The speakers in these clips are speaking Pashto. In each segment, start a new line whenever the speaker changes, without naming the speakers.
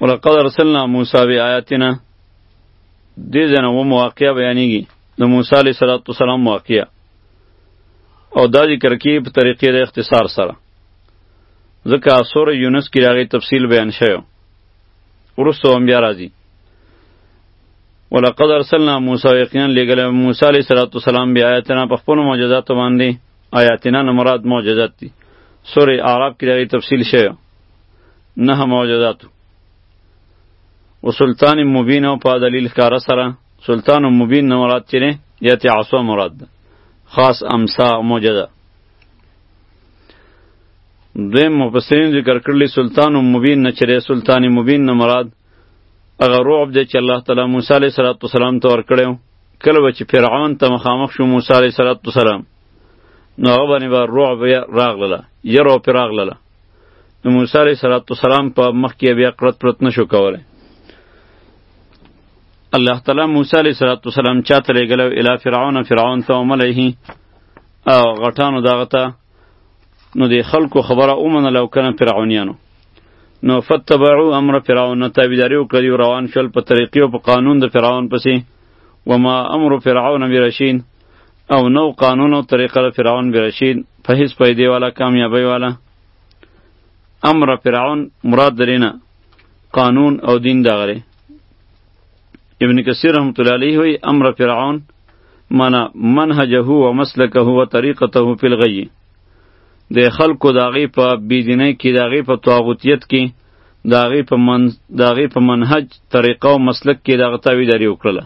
ولقد ارسلنا موسی بآیاتنا دې ځنه و مواقع بیانېږي د موسی علیه صلوات والسلام مواقع او دا ذکر کې په طریقې د اختصار سره ځکه سور یونس کې راغی تفصیل بیان شوی ورسته هم بیا راځي ولقد ارسلنا موسی یقینا لګل موسی علیه السلام بیا آیاتنا په خپل معجزات باندې آیاتنا نه مراد معجزات دي سورې اعراف کې دغه تفصیل شوی نه معجزات او سلطان مبین او په دلیل کار سره سلطان مبین نه مراد چیرې یاتی عصا مراد ده خاص امسا معجزه دویم مفسرین ذکر کړلی سلطان مبین نه چیرې سلطان مبین نه مراد هغه رعب دی چې الله تعالی موسی علیه السلام ته ورکړی کله به چې فرعون ته مخامخ شو موسی علیه السلام نو هغه باندې به رعب راغله یره او پرې راغله نو موسی علیه السلام په مخ کې بیا قرت پرت نشو کولی الله تعالی موسی علیه السلام چاته لېږلی اله فرعون فرعون ته وملیه او غټانو دغه ته نو د خلکو خبره ومنله او کنه فرعونیانو نو فتبعو امر فرعون نه تابعداري وکړه یو روان شول په طریقې او په قانون د فرعون پسې وما امر فرعون برشید او نو قانون او طریقه د فرعون برشید په هیڅ پیدې والا کامیابی والا امر فرعون مراد درینه قانون او دین دغره ابن کثیر رحمت الله علیه وی امر فرعون منا منهجه و مسلکه و طریقته فی الغی د خلکو داغه په بيدینه کې داغه په طاغوتیت کې داغه په من داغه په منهج طریقه او مسلک کې داغه تاویداری وکړه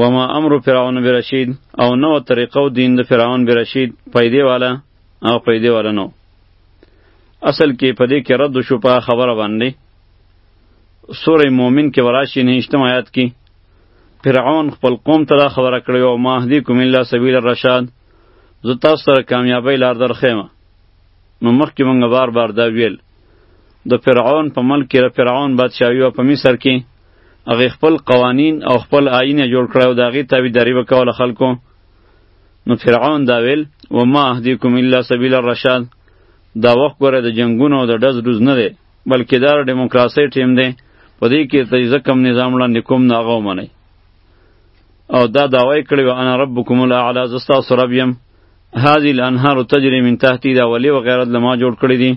وما امر فرعون برشید او نو طریقه او دین د فرعون برشید پیدې والا او پیدې والا نو اصل کې پدې کې رد شو په خبره باندې سوره مؤمن کې وراشي نه اشتم آیات کې فرعون خپل قوم ته دا خبره کړې او ما اهدیکم الا سبیل الرشاد زه تاسو سره کامیابی لار درخېمه نو مخکې مونږ بار بار دا ویل د فرعون په ملک کې د فرعون بادشاهي وه په مصر کې هغې خپل قوانین او خپل آیین یې جوړ کړی او د هغې تابعداري به کوله خلکو نو فرعون دا ویل وما اهدیکم الا سبیل الرشاد دا وخت ګوره د جنګونو او د ډز ډوز نه دی بلکې دا دیموکراسي ټیم دی په دې کې ته ځکه کوم نظام وړاندې کوم نه هغه ومنئ او دا دعوی کړې وه انا ربکم الاعلی زه ستاسو رب یم هذه الانهار تجري من تحتي دا ولی و غیرت لما جوړ کړی دي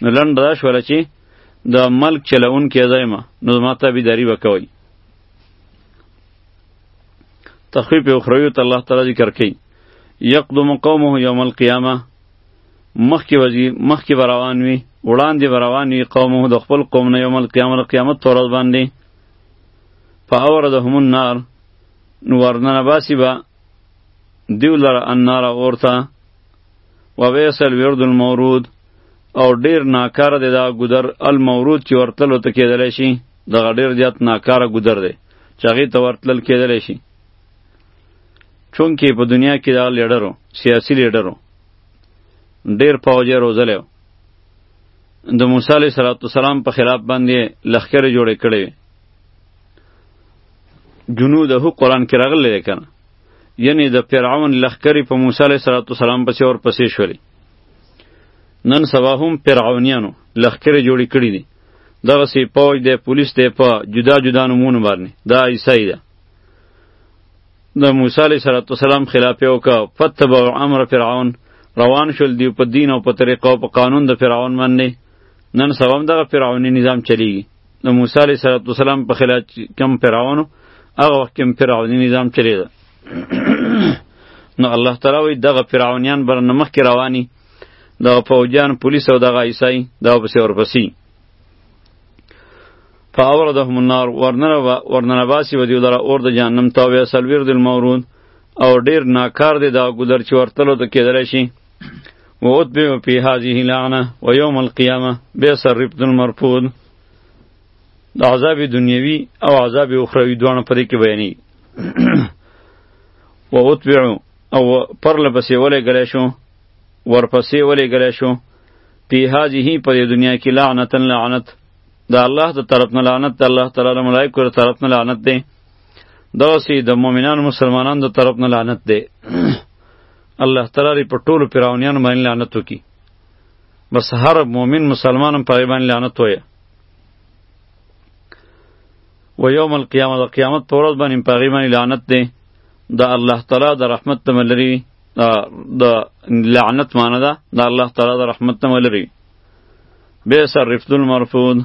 نو لنډ دا شوله چې د ملک چلون کې ځایما نو ما ته به دری وکوي تخفیف اخروی ته الله تعالی ذکر کوي یقدم قومه یوم القیامه مخکې به ځي مخکې به روان وي وړاندې به روان وي قومه د خپل قوم نه یوم القیامه د قیامت په ورځ باندې فاوردهم النار نو ورننه باسي به دیو لره النار اور ته وبئس الورد المورود او ډیر ناکاره دی دا ګودر المورود چې ورتلو ته کېدلی شي دغه ډیر زیات ناکاره ګودر دی چې هغې ته ورتلل کېدلی شي چونکه په دنیا کې دا لیډرو سیاسی لیډرو ډیر پوجې روزلې د موسی علیه السلام په خلاف باندې لخکره جوړې کړې جنود هو قران کې راغلي کنه یعنی د فرعون لخکری په موسی علیه السلام پسې اور پسې شولې نن سبا هم فرعونیانو لخکره جوړې کړې دي دغه سی پوج دی پولیس دی په جدا جدا نمونه باندې دا عیسی ده د موسی علیه السلام خلاف یې وکړ فتبعو امر فرعون روان شول دی په دین او په طریقه او په قانون د فرعون باندې نن سبا هم دغه فرعوني نظام چلیږي د موسی علیه السلام په خلاف کم فرعون هغه وخت کم فرعوني نظام چلیده نو الله تعالی وی دغه فرعونیان بر نمخ کې رواني دغه فوجیان پولیس او دغه عیسائی دغه پسې ورپسې فاوردهم النار ورننه باسی و دیو لره اور د جهنم تا وی سلویر دل مورود او ډیر ناکار دی دا ګذر چې ورتلو ته کېدلی شي و اتبعو پی هذه لعنه و یوم القیامه بیس الربط المرفود د عذاب دنیوي او عذاب اخروی دواړه پرې کې بیانې و اتبعو او پر لپسې ولې ګلې شو ورپسې ولې ګلې شو پی هذه په دې دنیا کې لعنتن لعنت د الله د طرف نه لعنت د الله تعالی د ملائکو د طرف نه لعنت دی دغسې د مؤمنانو مسلمانانو د طرف نه لعنت دی الله تعالی په ټولو فرعونیانو باندې لعنت وکړي بس هر مؤمن مسلمان هم په هغې باندې لعنت وایه و یوم القیامه د قیامت په ورځ باندې په هغې باندې لعنت دی د الله تعالی د رحمت تمه لري د لعنت معنی ده د الله تعالی د رحمت نه ولري به سر رفض المرفوض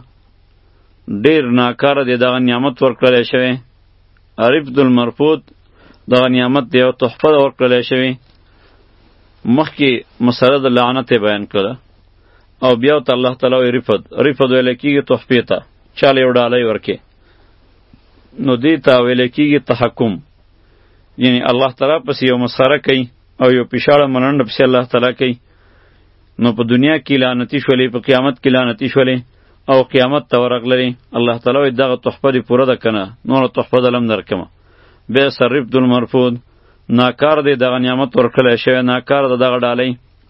ډیر ناکار دی دغه نعمت ورکړل شوی رفض المرفوض دغه نعمت دی او تحفه ورکړل شوی مخکې مسله د لعنت بیان کړه او بیا ته الله تعالی وی رفض رفض ویل کیږي تحفه ته چاله یو ډالۍ ورکې نو دې ته ویل کیږي تحکم یعنی الله تعالی پس یو مسخره کوي او یو پیشاړه ملنډ پس الله تعالی کوي نو په دنیا کې لعنتی شولې په قیامت کې لعنتی شولې او قیامت ته ورغلې الله تعالی وي دغه تحفه دې پوره ده کنه نور تحفه دلم درکم به سرب دل مرفود ناکار دې دغه نعمت ورکړل شوی ناکار ده دغه ډالۍ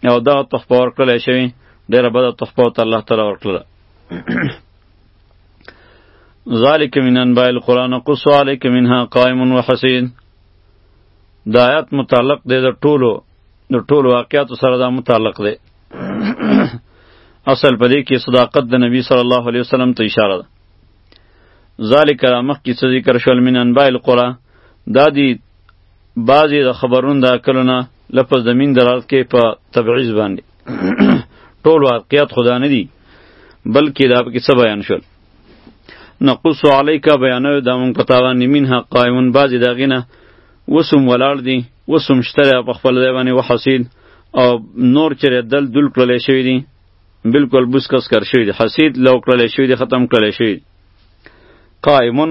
او دغه تحفه ورکړل شوی ډیره بده تحفه ته الله تعالی ورکړه ذالک من انباء القرآن قص علیک منها قائم و حسین دا آیات متعلق دی د ټولو د ټولو واقعاتو سره دا متعلق دی اصل په دې کې صداقت د نبی صلی الله علیه وسلم ته اشاره ده ذالک را مخکې څه ذکر شول من انباء القرا دا دی بعضې د خبرونو د عقلونه لفظ د مین درات کې په تبعیض باندې ټول واقعیت خدا نه دي بلکې دا پکې څه بیان شول نقص علیک بیانو دا مونږ په تاوان نیمین حق قایمون بعضې د هغې نه وسم ولاړ دي وسم شته په خپل ځای باندې وحصید او نور چې دل دل کړلی شوي دي بالکل بوسکس کر شوي دي حسید لو کړلی شوي دي ختم کړلی شوي قایمون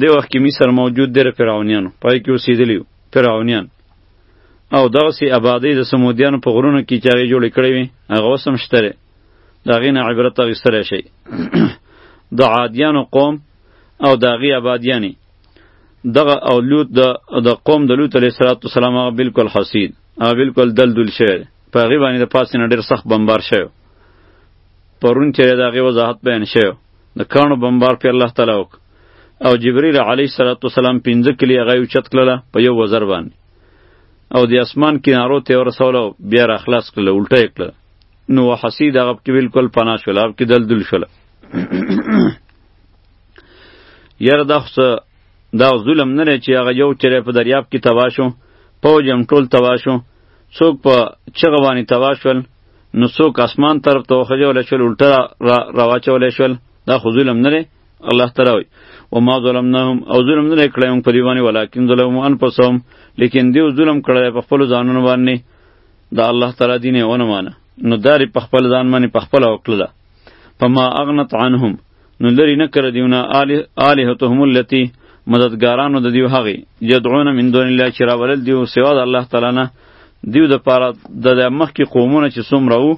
دی وخت کې مصر موجود دی فرعونیانو پای کې اوسېدلی فرعونیان او دغسې آبادۍ د سمودیانو په غرونو کې چې هغې جوړې کړې وي هغه اوس هم شته دی د هغې نه عبرت اخیستلی شئ د عادیانو قوم او د هغې آبادیانې دغه او لوط د د قوم د لوط علیه السلام هغه بالکل حسید هغه بالکل دلدل شوی په هغې باندې د پاسې نه ډېر سخت بمبار شوی پرون چې د هغې وضاحت بیان شوی د کاڼو بمبار پې الله تعالی وکړ او جبرئیل علیه السلام پنځه کلی هغه اوچت کړله په یو وزر باندې او د اسمان کنارو ته ورسوله بیا را خلاص کړله الټه یې کړله نو وحسی دغه کې بالکل پناه شوله او کې دلدل شوله یاره دا خو دا ظلم نه دی چې هغه یو چری په دریاب کې تباه شو پوج هم ټول تباه شو څوک په چغه باندې تباه شول نو څوک اسمان طرف ته وخجولی شول الټه را راواچولی شول دا خو ظلم نه دی الله تعالی وی و ما ظلمناهم او ظلم نه کړی موږ په دی باندې ولکن ظلموا انفسهم لیکن دیو ظلم کړی په خپل ځانونو باندې دا الله تعالی دین یې ونه مانه نو داری په خپل ځان باندې په خپل وکړه فما اغنت عنهم نو لری نه کړ دیونه الہتهم التي مددګارانو د دیو هغه یدعون من دون الله چې راولل دیو سوا د الله تعالی نه دیو د پاره د مخکې قومونه چې څومره وو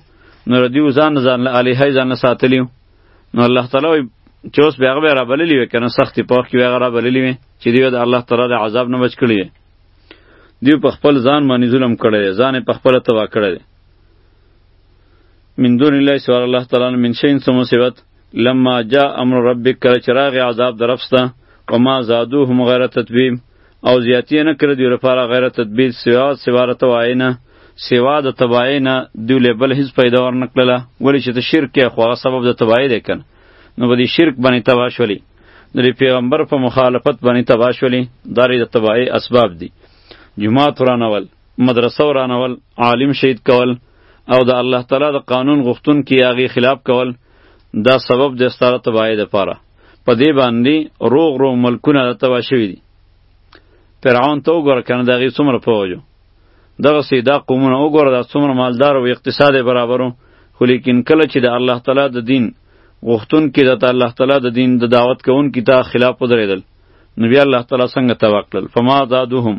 نو دیو ځان ځان له الهی ځان ساتلیو نو الله تعالی وایي چې اوس بیا هغه را بللی وي کنه سختې په وخت کې هغه را بللی وي چې دوی د الله تعالی د عذاب نه بچ کړي دوی په خپل ځان باندې ظلم کړی دی ځان یې په خپله تباه کړی دی من دون الله سوال الله تعالی نه من شین څه مصیبت لما جاء امر ربک کله چې راغی عذاب د رب سته وما زادوهم غیر تتبیم او زیاتی نه کړ دیو لپاره غیر تدبیر سوا سوا رته وای نه سوا د تبای نه دیو لبل هیڅ پیدا ور نکړله ولی چې ته شرک کې خو سبب د تبای دی کنه نو به دې شرک باندې تبا شولې د پیغمبر په مخالفت باندې تبا شولې دا د تبای اسباب دي جماعت ورانول مدرسه ورانول عالم شهید کول او د الله تعالی د قانون غوښتون کې هغه خلاف کول دا سبب د ستاره تبای د پاره په دې باندې روغ روغ ملکونه د تبا شوي دي فرعون ته وګوره کنه د هغې څومره پوهه دغه سي دا قومونه وګوره دا څومره مالدار او اقتصاد برابرو خو لیکن کله چې د الله تعالی د دین غوښتون کې د الله تعالی د دین د دعوت کوون کې تا خلاف ودرېدل نو بیا الله تعالی څنګه توکل فما زادوهم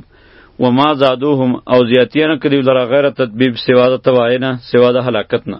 وما زادوهم او زیاتیه نه کړي لره غیر تطبیب سوا د توایې نه سوا د هلاکت نه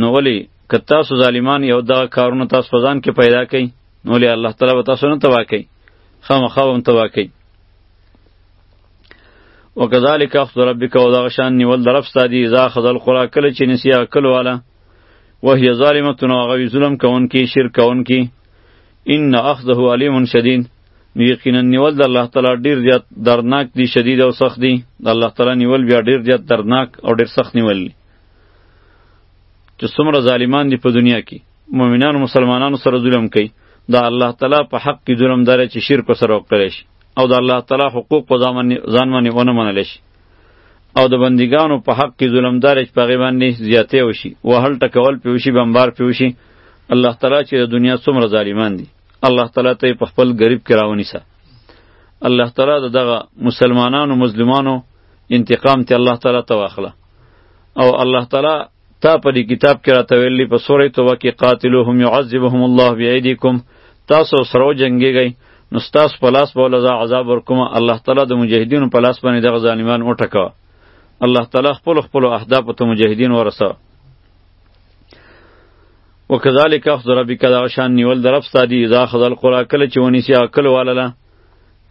نو ولی که تاسو ظالمان یو دغه کارونه تاسو په ځان کې پیدا کړئ نو ولی الله تعالی به تاسو نه تباه کوي خامخا به هم تباه کوي وکذالک اخذ ربک او دغه شان نیول درف ستا دی اذا اخذ القرى کله چې نسیا کلو والا وهي ظالمه نو هغه ظلم کوونکی شرک کوونکی ان اخذه علیم شدید نو یقینا نیول د الله تعالی ډیر زیات درناک دی شدید او سخت دی د الله تعالی نیول بیا ډیر زیات درناک او ډیر سخت نیول دی چې څومره ظالمان دي په دنیا کې مؤمنانو مسلمانانو سره ظلم کوي دا الله تعالی په حق کې ظلم دار چې شرک سره وکړي شي او دا الله تعالی حقوق په ځان باندې ونه منل شي او د بندګانو په حق کې ظلم دار چې په غي باندې زیاتې وشي وهل ټکول پیوشي بمبار پیوشي الله تعالی چې د دنیا څومره ظالمان دي الله تعالی ته په خپل غریب کې راونی سه الله تعالی دغه مسلمانانو مظلومانو انتقام ته الله تعالی ته واخله او الله تعالی تا په دې کتاب کې راته ویلي په سورې توبه کې قاتلوهم يعذبهم الله بأيديكم تاسو سره جنگيږئ نو ستاسو په لاس به ولزه عذاب ورکوم الله تعالی د مجاهدینو په لاس باندې دغه ظالمان وټکوه الله تعالی خپل خپل اهدافو ته مجاهدین ورسه وکذالک اخذ ربک دا شان نیول درف سادی اذا خذ القرى کله چې ونی سی عقل والله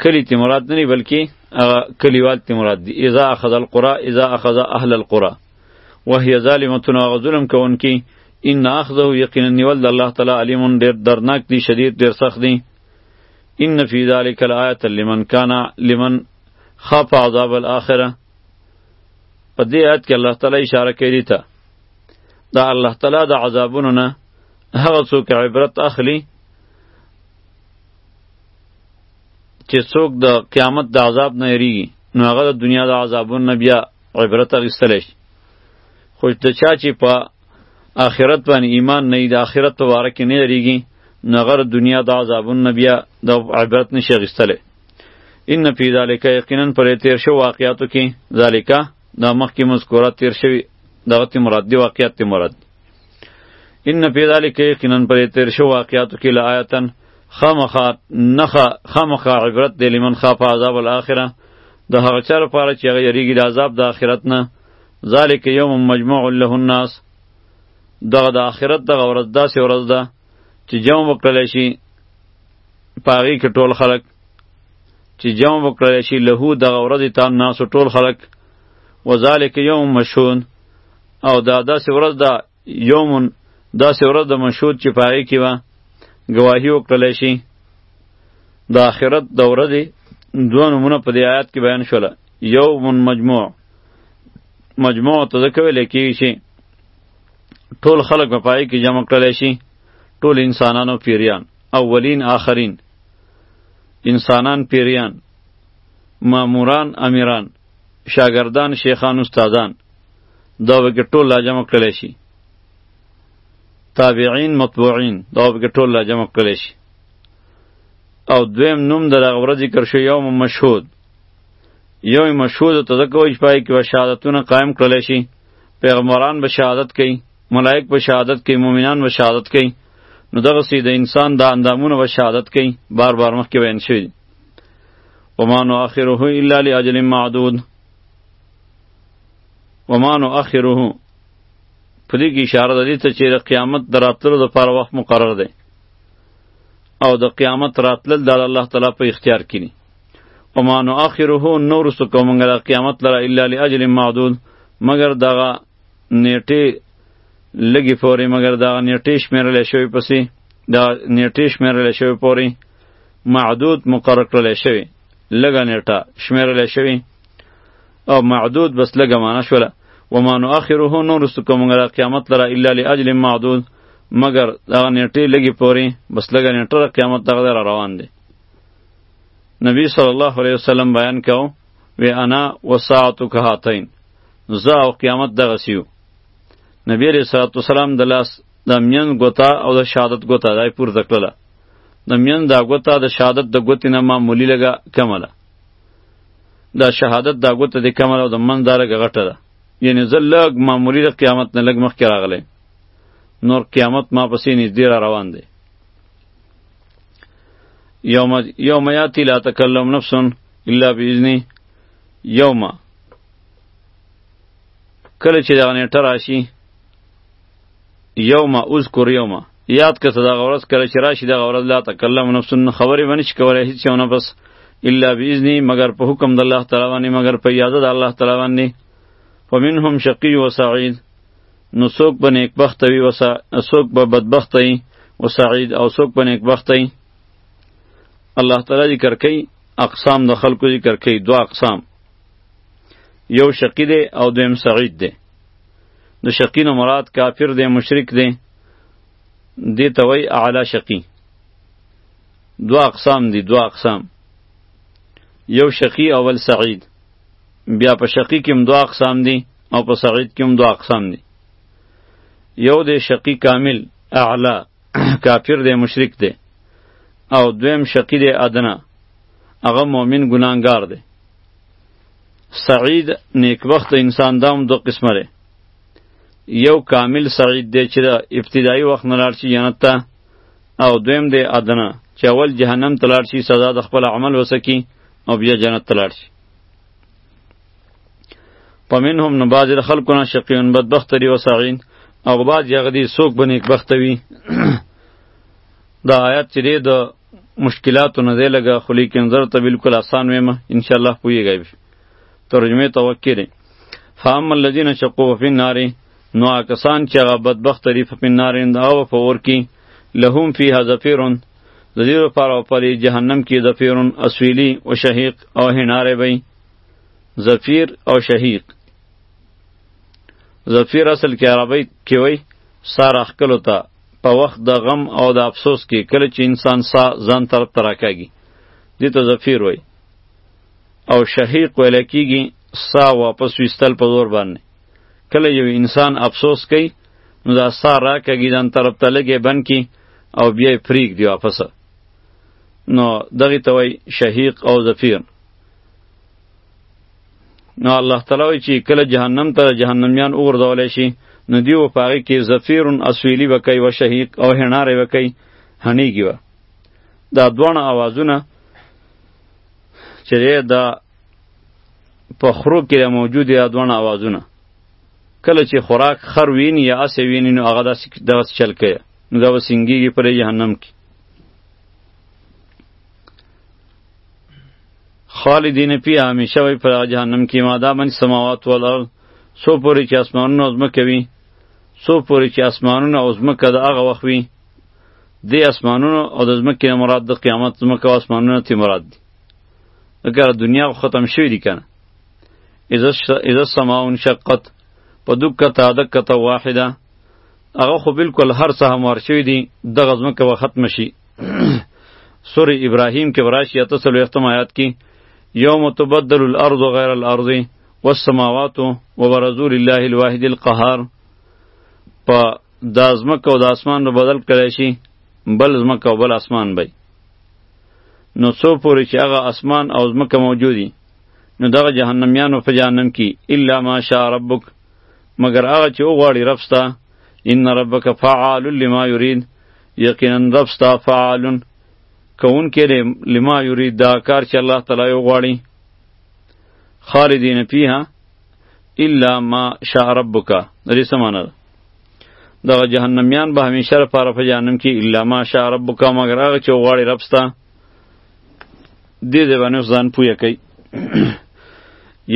کلی تی مراد نه بلکې کلیوال تی مراد دی اذا اخذ القرى اذا اخذ اهل القرى وهي ظالمه هغه ظلم کوونکی ان اخذه یقینا نیول د الله تعالی علیم ډیر درناک دی شدید ډیر سخت دی ان فی ذلک الایه لمن کان لمن خاف عذاب الاخره په دې آیت کې الله تعالی اشاره کوي ته دا الله تعالی د عذابونو نه هغه څوک عبرت اخلي چې څوک د قیامت د عذاب نه یریږي نو هغه د دنیا د عذابونو نه بیا عبرت اخیستلی شي خو د چا چې په آخرت باندې ایمان نه وي د آخرت په باره کې نه یریږي نو هغه د دنیا د عذابونو نه بیا د عبرت نشي اخیستلی ان فی ذالک یقینا پر تیر شو واقعاتو کې ذالک دا مخکې مذکورات تیر شوی دغه مراد دی واقعیت مراد دی ان فی ذلک یقینا پر تیر شو واقعاتو کې لآیتن خامخا نخا خامخا عبرت دی لمن خاف عذاب الاخره د هغه چا لپاره چې هغه یریږي د عذاب د آخرت نه ذالک یوم مجموع له الناس دغه د آخرت دغه ورځ داسې ورځ ده چې جمع وکړلی شي په هغې کې ټول خلک چې جمع وکړلی شي له دغه ورځې ته ناسو ټول خلک وذالک یوم مشهون او دا داسې ورځ ده یوم داسې ورځ د مشهود چې په هغې کې به ګواهي وکړلی شي د آخرت د ورځې دوه نومونه په دې آیات کې بیان شوله یوم مجموع مجموع ته ځکه ویلی کېږي چې ټول خلک به په هغې کې جمع کړلی شي ټول انسانان او پیریان اولین آخرین انسانان پیریان ماموران امیران شاگردان شیخان استادان دا به کې ټول راجمع کړی شي تابعین مطبوعین دا به کې ټول راجمع کړی شي او دویم نوم د هغه ورځ ذکر شو یوم مشهود یوم مشهود ته ځکه وایي چې پای کې به شهادتونه قایم کړلی شي پیغمبران به شهادت کوي ملائک به شهادت کوي مؤمنان به شهادت کوي نو دغه سي د انسان د اندامونو به شهادت کوي بار بار مخکې بیان شوي وما نؤخره الا لاجل معدود وما نؤخره په دې کې اشاره ده ته چې د قیامت د راتلو لپاره وخت مقرر دی او د قیامت راتلل د الله تعالی په اختیار کې دي وما نؤخره نور سکو مونږ د قیامت لره الا لاجل معدود مگر دغه نیټه لګي پورې مګر دا نیټې شمیرل شوی پسې دا نیټې شمیرل شوی پورې معدود مقرر کړل شوی لګا نیټه شمیرل شوی او معدود بس لګه معنا شوله وما نؤخره نور سکو مونږ را قیامت لره الا لاجل معدود مگر دا نیټه لګي پوري بس لګه نیټه قیامت دغه را روان دي نبی صلی الله علیه وسلم بیان کاو و انا وساعت کهاتین زه او قیامت دغه سیو نبی علیہ الصلوۃ والسلام د لاس د مین ګوتا او د شهادت ګوتا دای پور دکړه د مین دا ګوتا د شهادت د ګوتینه معمولی لګه کمله دا شهادت دا ګوته د کمل او د من دارګ غټه ده یعنی زه لږ معمولی د قیامت نه لږ مخکې راغلی نور قیامت ما پسې نږدې را روان دی یوم یوم یاتی لا تکلم نفس الا باذنی یوم کله چې دا نیټه راشي یوم اذکر یوم یاد که ته دغه ورځ کله چې راشي دغه ورځ لا تکلم نفس خبرې به نشي کولی هیڅ یو نفس الا باذنی مگر په حکم د الله تعالی باندې مگر په اجازه د الله تعالی باندې فمنهم شقی و سعید نو څوک به نیکبخت وي و څوک به بدبخت وي و سعید او څوک به نیکبخت وي الله تعالی ذکر کوي اقسام د خلکو ذکر کوي دو اقسام یو شقی دی او دویم سعید دی نو شقی نه مراد کافر دی مشرک دی دې ته وایي اعلی شقی دوا اقسام دي دوا اقسام یو شقی اول سعید بیا په شقی کې هم دوا اقسام دي او په سعید کې هم دوا اقسام دي یو دی شقی کامل اعلی کافر دی مشرک دی او دویم شقی دی ادنا هغه مؤمن ګناهګار دی سعید نیکبخت انسان دام دو قسمه دی یو کامل سعید دی چې د ابتدایي وخت نه لاړ شي جنت ته او دویم دی ادنه چې اول جهنم ته لاړ شي سزا د خپل عمل وسکی او بیا جنت ته لاړ شي په منهم نو بعضې د خلکو نه شقیون بدبخت دي و سعین او بعضې هغه دي څوک به نیکبخته وي دا آیات چې دی د مشکلاتو نه دی لګه خو لیکن زر ته بالکل آسان ویم ان شاء الله پویږی ترجمه توکل فام الذين شقوا في النار نو کسان چې هغه بدبخت دي په نار اند او په اور کې لهم فيها زفيرون د دې لپاره په جهنم کې زفيرون اسویلی او شهیق او هناره وي زفیر او شهیق زفیر اصل کې عربی کې وي سار اخکلو ته په وخت د غم او د افسوس کې کله چې انسان سا ځان طرف ته راکاږي دې ته زفیر وای او شهیق ویل کېږي سا واپس ویستل په زور باندې کله یو انسان افسوس کوي نو دا سا راکاږي ځان طرف ته لګې بند کی او بیا یې پرېږدي واپس نو دغې ته وای شهیق او زفیر نو الله تعالی وایي چې کله جهنم ته جهنميان وغورځولی شي نو دی و په هغې کې زفیر اسویلي به کوي و شهیق او هڼاری به کوي هڼېږي به دا دواړه اوازونه چې دی دا په خرو کې موجود دی دا دواړه اوازونه کله چې خوراک خر ویني یا اسې ویني نو هغه داسې دغسې چل کوي نو دا به سینګېږي پرې جهنم کې خالدین پی همیشه وی پر جهنم کې ما دا من سماوات ولر سو پوری چې اسمانونه او ځمکه وي سو پوری چې اسمانونه او ځمکه د هغه وخت وي د اسمانونو او د ځمکې مراد د قیامت ځمکه او اسمانونه تی مراد دي اگر دنیا ختم شوی دی کنه اذا اذا السماء انشقت په دکه تا دکه تا واحده هغه خو بالکل هر څه هم ورشوی دی دغه ځمکه به ختم شي سورة ابراهیم کې وراشي اته څلوېښتم آیات کې یوم تبدل الارض غیر الارض والسماوات وبرزو لله الواحد القهار په د ازمکه او د اسمان به بدل کړی شي بل ازمکه او بل اسمان به نو څو پورې چې هغه اسمان او ازمکه موجودي نو دغه جهنميانو په جهنم کې الا ماشاء ربک مگر هغه چې وغواړي رب ستا ان ربک فعال لما یرید یقینا رب ستا فعالون کوونکی دی لما یرید دا کار چې الله تعالی یې وغواړي خالدین فیها الا ما شاء ربک د دې څه معنی ده دغه جهنمیان به همیشه لپاره په جهنم کې الا ما شاء ربک مګر هغه چې وغواړي رب ستا دې دې باندې ځان پوهه کوي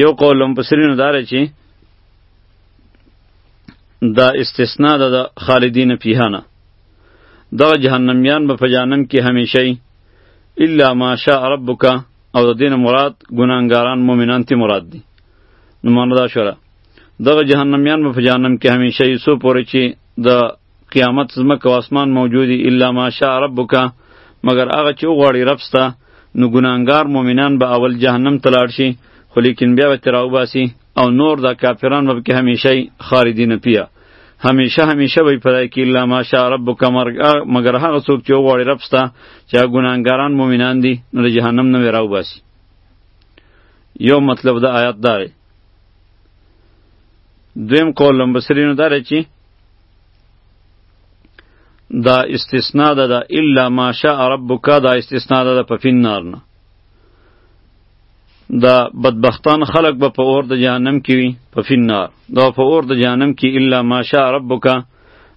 یو قول هم پسرینو داره چې دا استثناء ده د خالدین فیها نه دغه جهنمیان به په جهنم کې همیشه وي الا ما شاء ربک او د دین مراد ګناهګاران مؤمنان تی مراد دي نو مانو دا شوره دغه جهنمیان به په جهنم کې همیشه وي څو پورې چې د قیامت زمکه او اسمان موجودی الا ماشاء ربک مگر هغه چې وغواړي رب ستا نو ګناهګار مؤمنان به اول جهنم ته لاړ شي خو لیکن بیا به ترې راوباسي او نور دا کافران به پکې همیشه وي خالدین فیها همیشه همیشه به یې په ځای کې الا ماشاء ربک مرګ مګر هغه څوک چې وغواړي رب ستا چې هغه ګناهګاران مؤمنان دي نو د جهنم نه به راوباسي یو مطلب د آیات دا دی دویم قول لمبسرینو دا دی چې دا استثناء ده دا الا ما شاء ربک دا استثناء ده په فین نار نه دا بدبختان خلق به په اور د جهنم کې وي په فین نار دا په اور د جهنم کې الا ما شاء ربک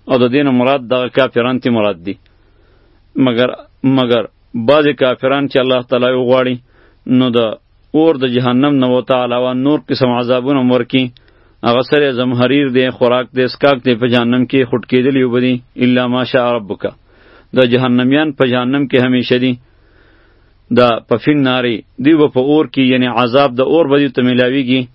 او د دین مراد دغه کافران تی مراد دي مگر مگر بعضې کافران چې الله تعالی وغواړي نو د اور د جهنم نه وته علاوه نور قسم عذابونه هم ورکي هغه سره زمهریر دی خوراک دی اسکاک دی په جهنم کې خټ کېدلی وبه دي الا ماشاء ربک د جهنمیان په جهنم کې همیشه دي دا په فین ناری دی په اور کې یعنی عذاب د اور به دي ته میلاویږي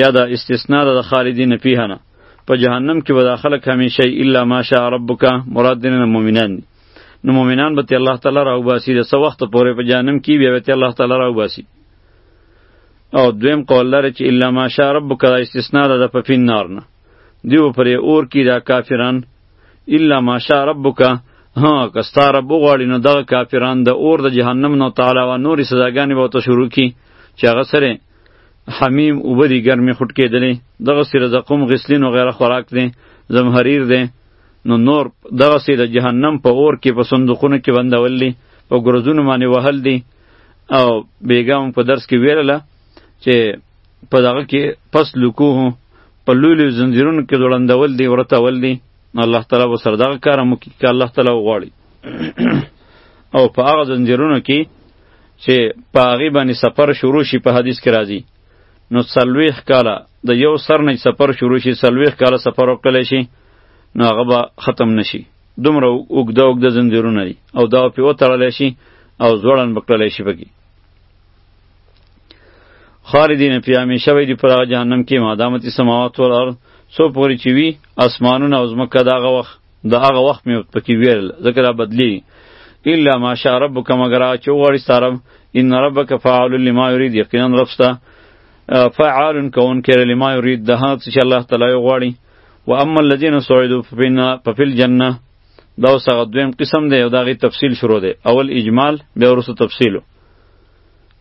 یا دا استثناء ده د خالدین فیها نه په جهنم کې به دا خلک همیشه الا ماشاء ربک مراد دین نه مؤمنان دي نو مؤمنان به ته الله تعالی راو باسي د څه وخت پورې په جهنم کې بیا به ته الله تعالی راو باسي او دویم قول لري چې الا ماشاء ربک دا استثناء ده د په فین نار نه دیو پرې اور کې دا کافران الا ماشاء ربک ها کستا رب غواړي نو دغه کافران د اور د جهنم نو تعالی و نوري سزاګانې به ته شروع کی چې هغه سره حمیم اوبه دي ګرمې خټ کېدلې دغسې د زقوم غسلین وغیره خوراک دی زمهریر دی نو نور دغسې د جهنم په اور کې په صندوقونو کې بندول دي په ګرځونو باندې وهل دي او بیګا مونږ په درس کې ویلله چې په دغه کې پس لکوه په لوی لوی زنځیرونو کې ځوړندول دي ورتول دي الله تعالی به سره دغه کار هم وکړي که الله تعالی وغواړي او په هغه زنځیرونو کې چې په هغې باندې سفر شروع شي په حدیث کې راځي نو څلوېښت کاله د یو سر نه سفر شروع شي څلوېښت کاله سفر وکړلی شي نو هغه به ختم نشي دومره اوږده اوږده زنځیرونه دي او دا پې وتړلی شي او ځوړن به کړلی شي پکې خالدین فی همیشه وی دی پر هغه جهنم کې مادامت سماوات والارض څو پورې چې وي اسمانونه او ځمکه د هغه وخت د هغه وخت مې پکې ویل ځکه دا بدلی الا ماشاء ربک مگر چې وغواړي ستا رب ان ربک فعال لما یرید یقینا رب ستا فعال کون کې لما یرید د هغه چې الله تعالی غواړي و اما الذين سعدوا ففي الجنه دا اوس هغه دویم قسم دی او دا غي تفصیل شروع دی اول اجمال بیا ورسو تفصیل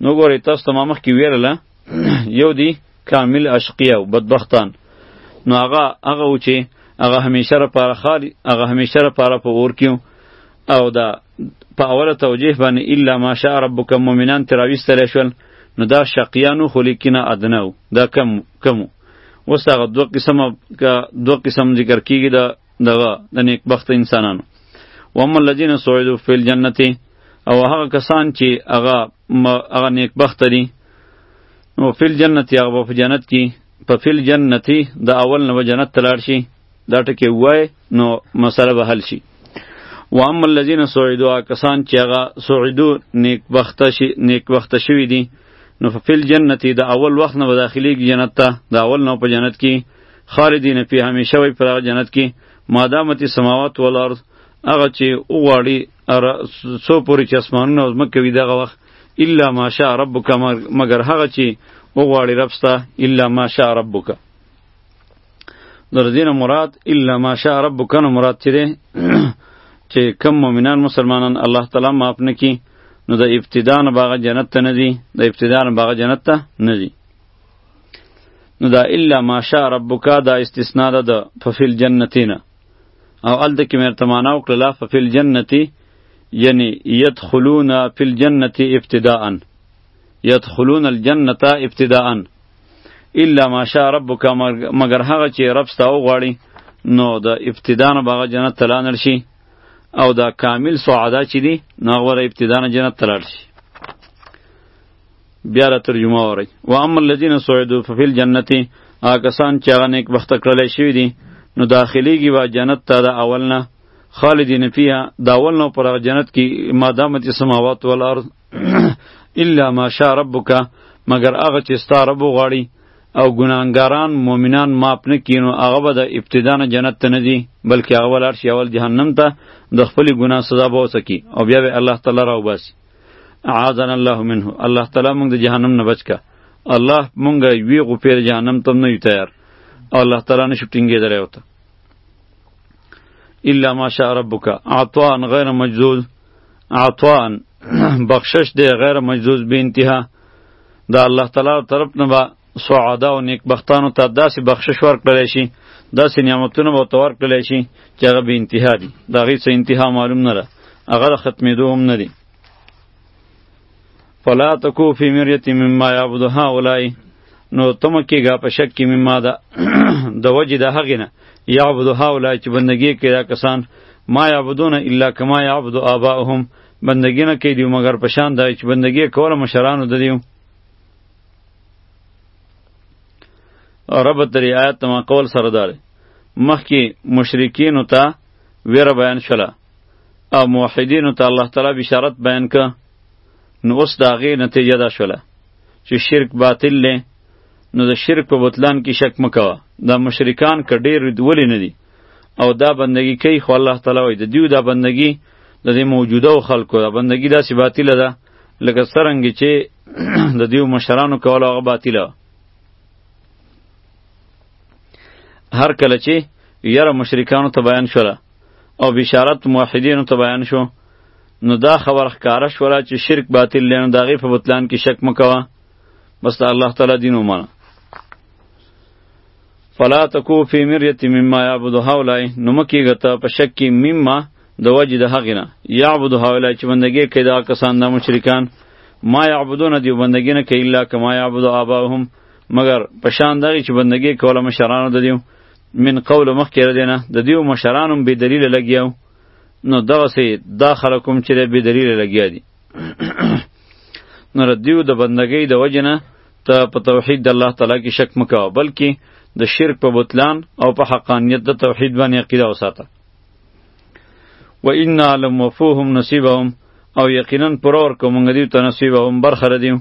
نو ګوري تاسو ته ما مخکې ویله یو دی کامل اشقیا او بدبختان نو هغه هغه و چې هغه همیشه را پاره خالی هغه همیشه را پاره په اور کیو او دا په اوله توجیه باندې الا ماشاء ربک مؤمنان تراویستل شول نو دا شقیانو خو لیکنه ادنو دا کم کم اوس هغه دوه قسم کا دوه قسم ذکر کیږي دا دغه د نیکبخت انسانانو و هم الذین سعیدوا فی الجنه او هغه کسان چې هغه هغه نیکبخت دي نو فل جنت یا په جنت کې په فل جنتی د اول نو جنت تلاړ شي دا ټکی وای نو مسله به حل شي و اما الذين سعدوا کسان چې هغه سعدو نیک وخت شي نیک وخت شوی دي نو په فل جنتی د اول وخت نه داخلي جنت ته د اول نو په جنت کې خالدین فی همیشه وي پر جنت کې مادامت سماوات والارض هغه چې وغواړي څو پورې چې اسمانونه او ځمکه وي دغه وخت الا ماشاء ربک مگر هغه چې وغواړي رب ستا الا ماشاء ربک درځینه مراد الا ماشاء ربک نو مراد چې دی چې کم مؤمنان مسلمانان الله تعالی معاف نکي نو د ابتدا نه باغ جنت ته نه دي د ابتدا نه باغ جنت ته نه دي نو دا الا ماشاء ربک دا استثناء ده د ففل جنتینا او الته کې مرته معنا وکړه ففي الجنه یعنی یدخلون فی الجنه ابتداء یدخلون الجنه ابتداء الا ما شاء ربک مگر هغه چې رب ستا وغواړي نو د ابتدا نه باغ جنت ته لانل شي او دا کامل سعاده چې دي نو غوره ابتدا نه جنت ته لاړ شي بیا را ترجمه وری و اما الذين سعدوا ففي الجنه آکسان چې هغه نیک بخت کړل شوی دي نو داخليږي وا جنت ته د اول نه خالدین فیها دا اول نو پر جنت کې ما دامت سماوات ول ارض الا ما شاء ربک مگر هغه چې ستا رب غواړي او ګناهګاران مؤمنان ماپ نه کینو هغه به د ابتدا نه جنت ته نه ځي بلکې هغه ولار شي اول جهنم ته د خپل ګناه سزا به وسکی او بیا به الله تعالی راوباسي اعاذنا الله منه الله تعالی موږ د جهنم نه بچ کا الله موږ وی غو پیر جهنم تم نه تیار الله تعالی نه شپټینګې درې وته الا ماشاء ربک عطاء غیر مجذوز عطاء بخشش دی غیر مجذوز به انتها دا الله تعالی طرف نه با سعاده او نیکبختانو ته داسې بخشش ورکړلی شي داسې نعمتونه به ورته ورکړلی شي چې هغه بې انتها دي د هغې څه انتها معلوم نه ده هغه د ختمېدو هم نه دي فلا تکو فی مریت مما یعبد هؤلاء نو تم کېږه په شک کې مما ده د وجې د هغې نه یعبد هؤلاء چې بندګي کوي دا کسان ما یعبدون الا کما یعبد آباؤهم بندګي نه کوي دیو مګر په شان دا چې بندګي کوله مشرانو د دیو رب تری آیات ما قول سره داره مخکې مشرکینو ته ویره بیان شله او موحدینو ته الله تعالی بشارت بیان که نو اوس د هغې نتیجه دا شوله چې شرک باطل دی نو د شرک په بطلان کې شک مه کوه دا مشرکان که ډېر ولې نه دي او دا بندگی کوي خو الله تعالی وایي د دیو دا بندگی د دې موجوده خلکو دا بندگی داسې باطله ده دا لکه څرنګه چې د دیو مشرانو کول هغه باطله هر کله چې یره مشرکانو ته بیان شوله او بشارت موحدینو ته بیان شو نو دا خبر ښکاره شوله چې شرک باطل دی نو د هغې په بطلان کې شک مه کوه بس د الله تعالی دین ومنه فلا تکو فی مریت مما یعبد هؤلاء نو مه کېږه ته په شک کې مما د وجه د هغې نه یعبد هؤلاء چې بندګي کوي دغه کسان دا مشرکان ما یعبدون دیو بندګي نه کوي الا کما یعبد آباهم مګر په شان دغې چې بندګي کوله مشرانو د دیو من قول مخکې ردی نه د دیو مشرانو بې دلیله لګیاو نو دغسې دا خلک هم چې بې دلیله لګیا دي نو د دیو د بندګۍ د وجې نه ته په توحید د الله تعالی کې شک مکوه بلکې د شرک په بطلان او په حقانیت د توحید باندې عقیده وساته و ان علم وفوهم نصیبهم او یقینا پر اور کوم موږ دیو ته نصیبهم برخه ردیو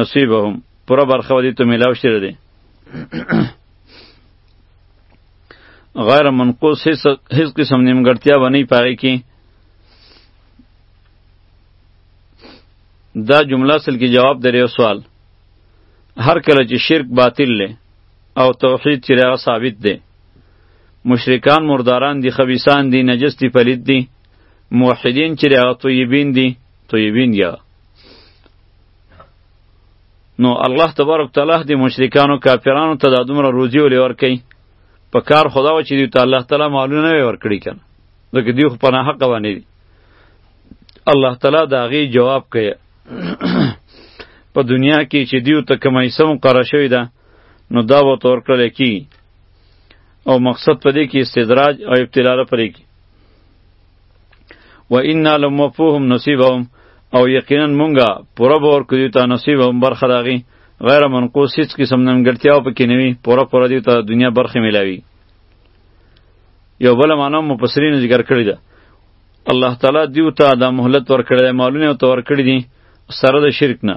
نصیبهم پر برخه ودی ته ملاو شته ردی غیر منقوص هیڅ هیڅ قسم نیمګړتیا و نه پاره کی دا جمله اصل کې جواب درې سوال هر کله چې شرک باطل لې او توحید چې ثابت دی مشرکان مرداران دي خبيسان دي نجس دي پلید دي موحدین چې هغه طیبین دي طیبین یا نو الله تبارک تعالی دې مشرکانو کافرانو ته دا دومره روزي ولې ورکوي په کار خدا و چې دوی ته الله تعالی مالونه نه وي ورکړي کنه ځکه دوی خو په ناحقه باندې دي الله تعالی د هغې جواب کوي په دنیا کې چې دیو ته کومه حصه مقرره شوې ده نو دا به ورته ورکړل کېږي او مقصد په دې کې استدراج او ابتلا را پرې کی و انا لموفوهم نصیبهم او یقینا مونږه پوره به ورکړو ته نصیبهم برخه داغي غیر منقوص هیڅ قسم نمګړتیا په کې نوي پوره پوره دی ته دنیا برخه ملاوي یو بل معنا مفسرین ذکر کړی ده الله تعالی دیو ته دا مهلت ورکړی مالونه ته ورکړی دي سره د شرک نه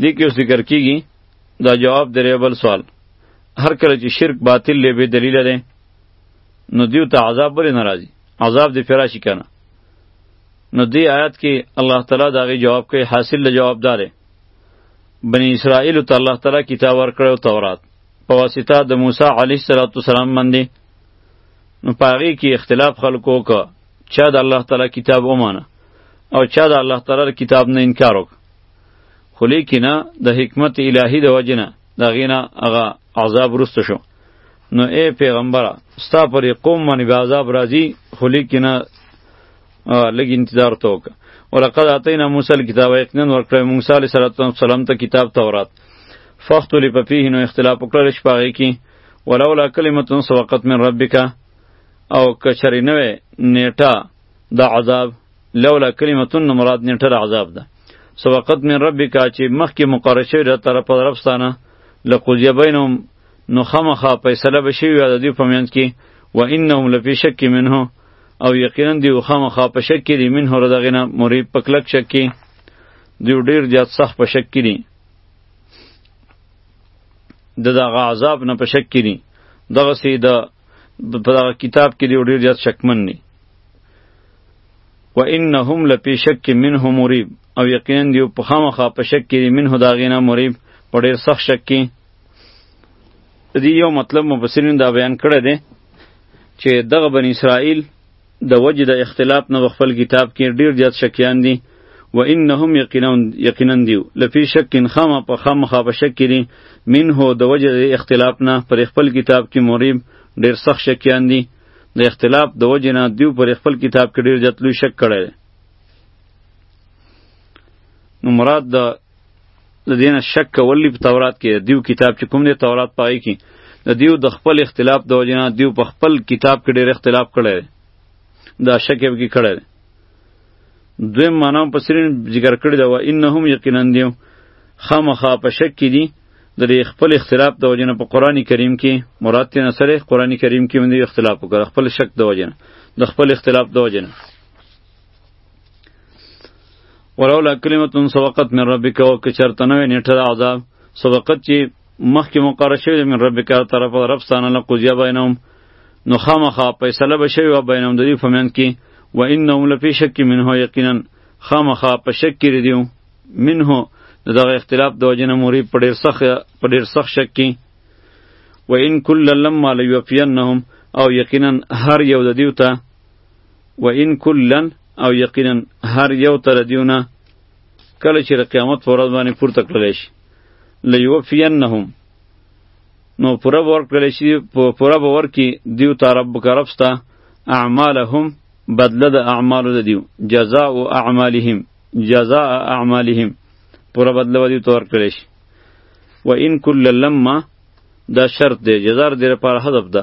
دې کې اوس ذکر کیږي دا جواب درې بل سوال هر کله چې شرک باطل لې به دلیل لري نو دیو ته عذاب بری ناراضي عذاب دې فراشي کنه نو دې آیات کې الله تعالی دا غي جواب کوي حاصل له جواب داره بنی اسرائیل ته الله تعالی کتاب ورکړو تورات په واسطه د موسی علیه السلام باندې نو پاغي کې اختلاف خلکو وکړ چا د الله تعالی کتاب ومانه او چا د الله تعالی کتاب نه انکار وکړ خو لیکنه د حکمت الهی د وجنه دا غینه هغه عذاب رست شو نو ای پیغمبره ستا پر قوم باندې به عذاب راځي خو لیکنه لږ انتظار ته وکړه ولقد اتینا موسی الکتاب یقینا ورکړی موږ صلی الله علیه وسلم ته کتاب تورات فاختلف فیه نو اختلاف وکړل شپږی کې ولولا کلمه سبقت من ربک او کچری نوې نیټه د عذاب لولا کلمتون مراد نیټه د عذاب ده سبقت من ربک چې مخکې مقرر شوی د طرف ربستانه لقضی بینهم نو خامخا فیصله به شوی د دې په منځ کې و انهم لفی شک منه او یقینا دی خامخا په شک کې دی منه ردغه نه مریب پکلک شک کې دی ډیر زیات سخت په شک کې دی د دغه عذاب نه په شک کې دي دغسې د په دغه کتاب کې دی ډیر زیات شکمن دی و انهم لپی شک منه مریب او یقینا دی په خامخا په شک کې منه دا غینا مریب په ډیر سخت شک کې دی یو مطلب مفسرین دا بیان کړی دی چې دغه بن اسرائیل د وجه د اختلاف نه خپل کتاب کې ډیر زیات شکیان دي و انهم یقینا یقینا دیو لفی شک خامه په خامه خا په شک کړي منه د وجه د اختلاف نه پر خپل کتاب کې مریب ډیر سخت شکیان دي د اختلاف د وجې نه دیو پر خپل کتاب کې ډیر زیات لوی شک کړی نو مراد د د دین شک کول په تورات کې دیو کتاب چې کوم دی تورات پای کې د دیو د خپل اختلاف د وجنه دیو په خپل کتاب کې ډېر اختلاف کړی دا شک یې کې کړی دویم معنا په سرین ذکر کړی دا و انهم یقینا دیو خامخا په شک کې دي د خپل اختلاف د وجنه په قران کریم کې مراد ته نصره قران کریم کې باندې اختلاف وکړ خپل شک د وجنه د خپل اختلاف د وجنه ولولا کلمتون سبقت من ربک او که چرته نه وي نیټه د عذاب سبقت چې مخکې مقرره شوې من ربک طرف رب ستانه له قضیه بینهم نو خامخا فیصله به شوې وه بینهم د دوی په منځ کې و انهم لفی شک منه یقینا خامخا په شک کې دیو منه د دغه اختلاف د وجې نه موري په ډېر سخت په ډېر سخت شک کې و ان کل لما لیوفینهم او یقینا هر یو د دیو ته و ان کلن او یقینا هر یو تر دیونه کله چې د قیامت پر ورځ باندې پورته کړل شي لیوفینهم نو پوره ور کړل شي پوره به ور کی دیو ته رب کربستا اعمالهم بدله د اعمالو د دیو جزاء اعمالهم جزاء اعمالهم پوره بدله ودی تور کړی شي و ان کل لما دا شرط دی جزار دی لپاره حذف ده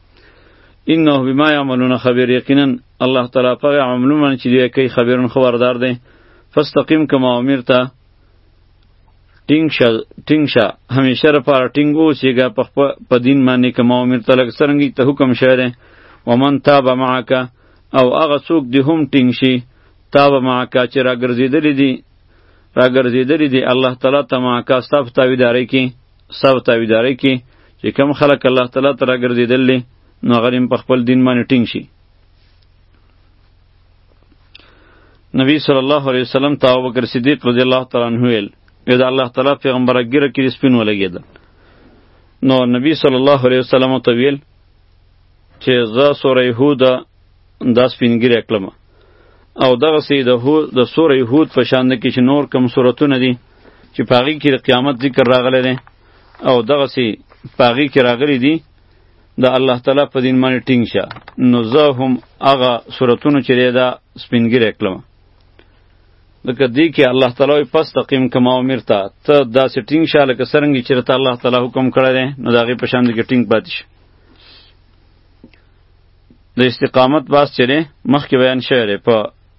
انه بما يعملون خبير یقینا الله تعالی په عملو باندې چې دی کوي خبرون خبردار دی فاستقیم کما امرته ټینګ شه ټینګ شه همیشه لپاره ټینګ اوسېږه په خپل په دین باندې کما امرته لږ څرنګه ته حکم شوی دی ومن تاب معک او هغه څوک دی هم ټینګ شي تاب معک چې راګرځېدلی دی راګرځېدلی دی الله تعالی ته معک ستا په تاویدارۍ کې ستا په تابعدارۍ کې چې کم خلک الله تعالی ته راګرځېدل دی نو هغه په خپل دین باندې ټینګ شي نبی صلی الله علیه وسلم ته ابوبکر صدیق رضی الله تعالی عنہ ویل یو د الله تعالی پیغمبر ګیره کې سپین ولګېدل نو نبی صلی الله علیه وسلم ته ویل چې زه سوره یهود دا سپینګیری کړم او دغسې د د سوره یهود په شان کې چې نور کم سورتونه دي چې پاغي کې د قیامت ذکر راغلی دی او دغه سي پاغي کې راغلي دي د الله تعالی په دین باندې ټینګ شه نو زه هم هغه صورتونو چې دا سپینګری کړم لکه دی کې الله تعالی وي پس تقیم کما امر ته ته داسې ټینګ شه لکه څرنګه چې راته الله تعالی حکم کړی دی نو د هغې په شان کې ټینګ پاتې شه د استقامت باس چې دی مخکې بیان شوی دی په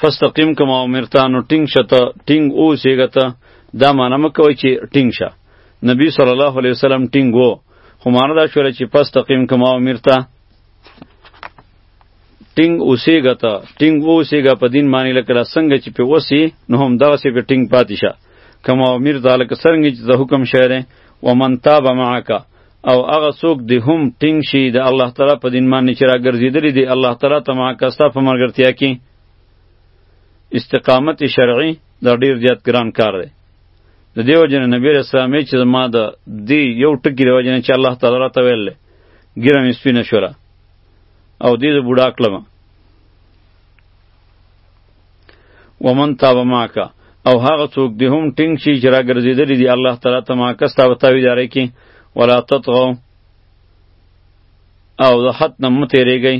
فاستقیم کما امرتا نو ټینګ شته ټینګ او سیګته دا معنی مکوي چې ټینګ شه نبی صلی الله علیه وسلم ټینګ وو خو معنی دا شوله چې فاستقیم کما امرتا ټینګ اوسېګته ټینګ اوسېګه په دین باندې لکه څنګه چې په وسی نو هم دا سه په ټینګ پاتې شه کما امیر ذالک سرنګ چې حکم شهره ومن تاب معک او هغه څوک دی هم ټینګ شي د الله تعالی په دین باندې چې راګرځېدلی دی الله تعالی ته معاکستا په ملګرتیا کې استقامت شرعي دا ډیر زیات ګران کار دی د دې وجه نه نبی رسول الله چې ما د دې یو ټکی د وجه نه چې الله تعالی راته ویل ګیره مې سپینه شوله او دې زه بوډا کړم ومن تاب معک او هغه څوک دی هم ټینګ شي چې راګرځېدلي دي الله تعالی ته معک ستا په تاویدارۍ کې ولا تطغوا او د حد نه مه تېرېږئ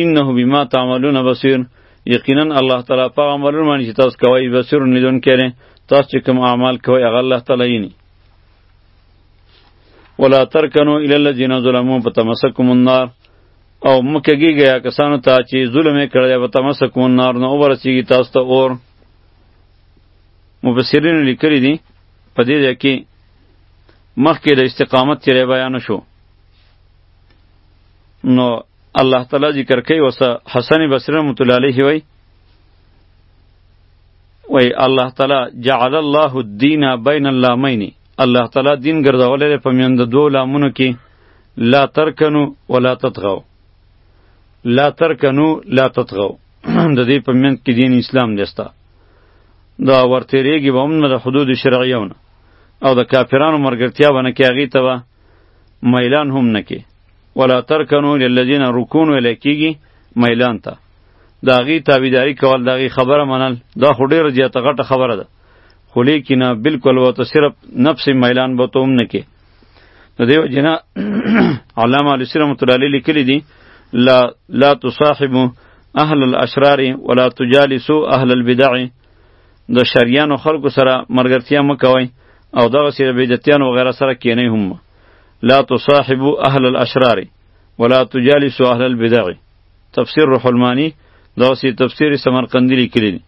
انه بما تعملون بصیر یقینا الله تعالی په هغه عملونو باندې چې تاسو کوئ بصیر لیدونکی دی تاسو چې کوم اعمال کوئ هغه الله تعالی ویني ولا ترکنو الی الذین ظلموا فتمسکم النار او مکه گیږیا کسانو ته چې ظلم یې کړی و تمسکون نار نه ورسیږي تاسو ته اور مفسرین لیکلی دي په دې ځای کې مخکې د استقامت تیرې بیان شو نو الله تعالی ذکر کوي وسه حسن بصری رحمت الله علیه وی وی الله تعالی جعل الله الدین بین اللامین الله تعالی دین ګرځولې په میند دوه لامونو کې لا ترکنو ولا تطغوا لا ترکنو لا تطغوا د دې په منځ کې دین اسلام دستا دا ورتیریږي به هم د حدود شرعیونه او د کافرانو مرګرتیا ونه کې هغې ته به میلان هم نه کې ولا ترکنو للذین رکون ویلی کېږي میلان ته د هغې تابعداري کول د هغې خبره منل دا خو ډېره زیاته غټه خبره ده خو لیکنه بالکل ورته صرف نفس میلان به ته هم نه کې نو دیو جنا علامه علوسی رحمت الله علیه لیکلی دی لا لا تصاحبوا اهل الاشرار ولا تجالسوا اهل البدع د شریانو خلکو سره مرګرتیا مکوئ او دغه سره بدعتیان و غیره سره کینی هم لا تصاحبوا اهل الاشرار ولا تجالسوا اهل البدع تفسیر روح المانی دغه سی تفسیر سمرقندی لیکلی دی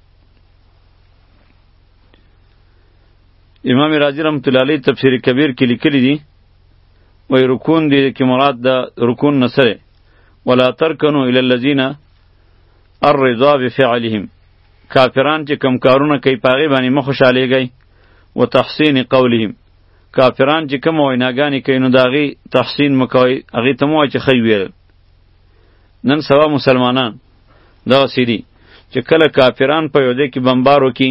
امام رازی رحمت الله علیه تفسیر کبیر کې لیکلی دی وای رکون دی کې مراد د رکون نسره ولا ترکنو الی الذین الرضا بفعلهم کافران چې کم کارونه کوي پاغي باندې مخ خوشالېږي و تحسین قولهم کافران چې کم ویناګانی کوي نو داغي تحسین مکوي هغه ته مو چې خی ویل نن سبا مسلمانان دا سیدی چې کله کافران په یوده کې بمبارو کې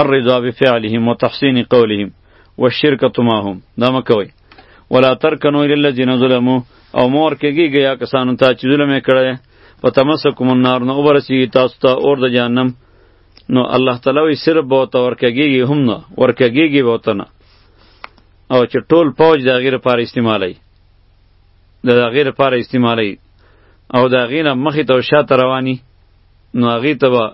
الرضا بفعلهم وتحسين قولهم والشركة معهم دا مکوي ولا ترکنو الى الذين ظلموا او مور کېږي یا کسانو ته چې ظلم یې کړی په تمسکم النار نو وبرسیږي تاسو ته اور د جهنم نو الله تعالی وی صرف به ورته ورکېږي هم نه ورکېږي به ورته نه او چې ټول پوج د هغې لپاره استعمالوي د هغې لپاره استعمالوي او د هغې نه مخې ته او شاته رواني نو هغه ته به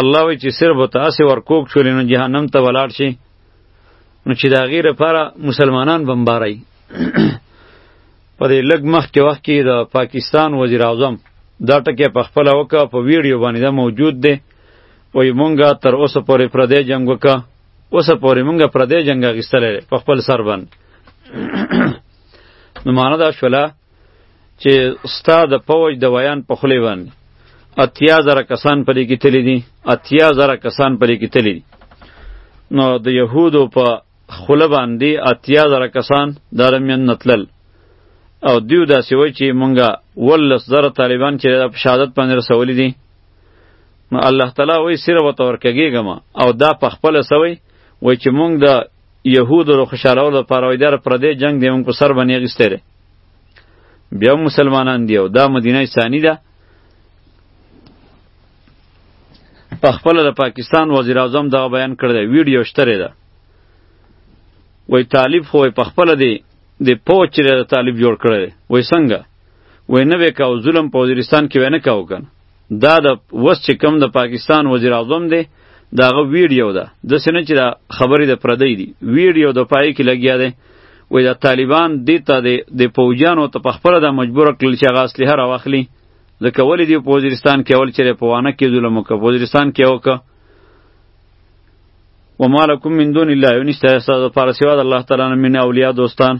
الله وی چې صرف ته اسه ورکوک شول نو جهنم ته ولاړ شي نو چې دا غیر لپاره مسلمانان بمبارای په دې لګ مخ کې وخت کې د پاکستان وزیر اعظم دا ټکی په خپل وکړه په ویډیو باندې دا موجود دی وای مونږه تر اوسه پورې پردې جنگ وکړه اوسه پورې مونږه پردې جنگ غیستلې په خپل سر باندې نو معنا دا شوله چې ستا د پوج د ویان په خلی باندې اتیا زره کسان پرې کې تللی دي اتیا زره کسان پرې کې تللی دي نو د یهودو په خله باندې اتیا زره کسان درمیان نتلل او دیو داسې وای چې مونږه ولس زره طالبان چې د شهادت باندې رسولي دي نو الله تعالی وای سره وته ورکګېږم او دا په خپل سوی وای چې مونږ د یهودو رو خوشاله لپاره وای در پردې جنگ دی مونږ په سر باندې غیستره بیا مسلمانان دی او دا مدینه ثانی ده په خپل د پاکستان وزیر اعظم دغه بیان کړی دی ویډیو شتره ده وای طالب خو په خپل دی د پوچ چیرې د طالب جوړ کړی وای څنګه وای نه وکاو ظلم په وزیرستان کې وای نه کاو کنه دا د وس چې کم د پاکستان وزیر اعظم دی دا غو ویډیو ده د سینه چې دا خبرې د پردی دی ویډیو د پای کې لګیا دی وای دا طالبان دې ته د د پوجانو ته په خپل د مجبور کړل چې هغه اصلي هر واخلي ځکه ولې دی په وزیرستان کې اول چې په وانه کې ظلم وکړ په وزیرستان کې وکړ ومالکم من دون الله یو نشته استاد پر سوا د الله تعالی نه من اولیاء دوستان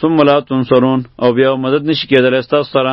ثم لا تنصرون او بیا مدد نشي کېدلی استاد سره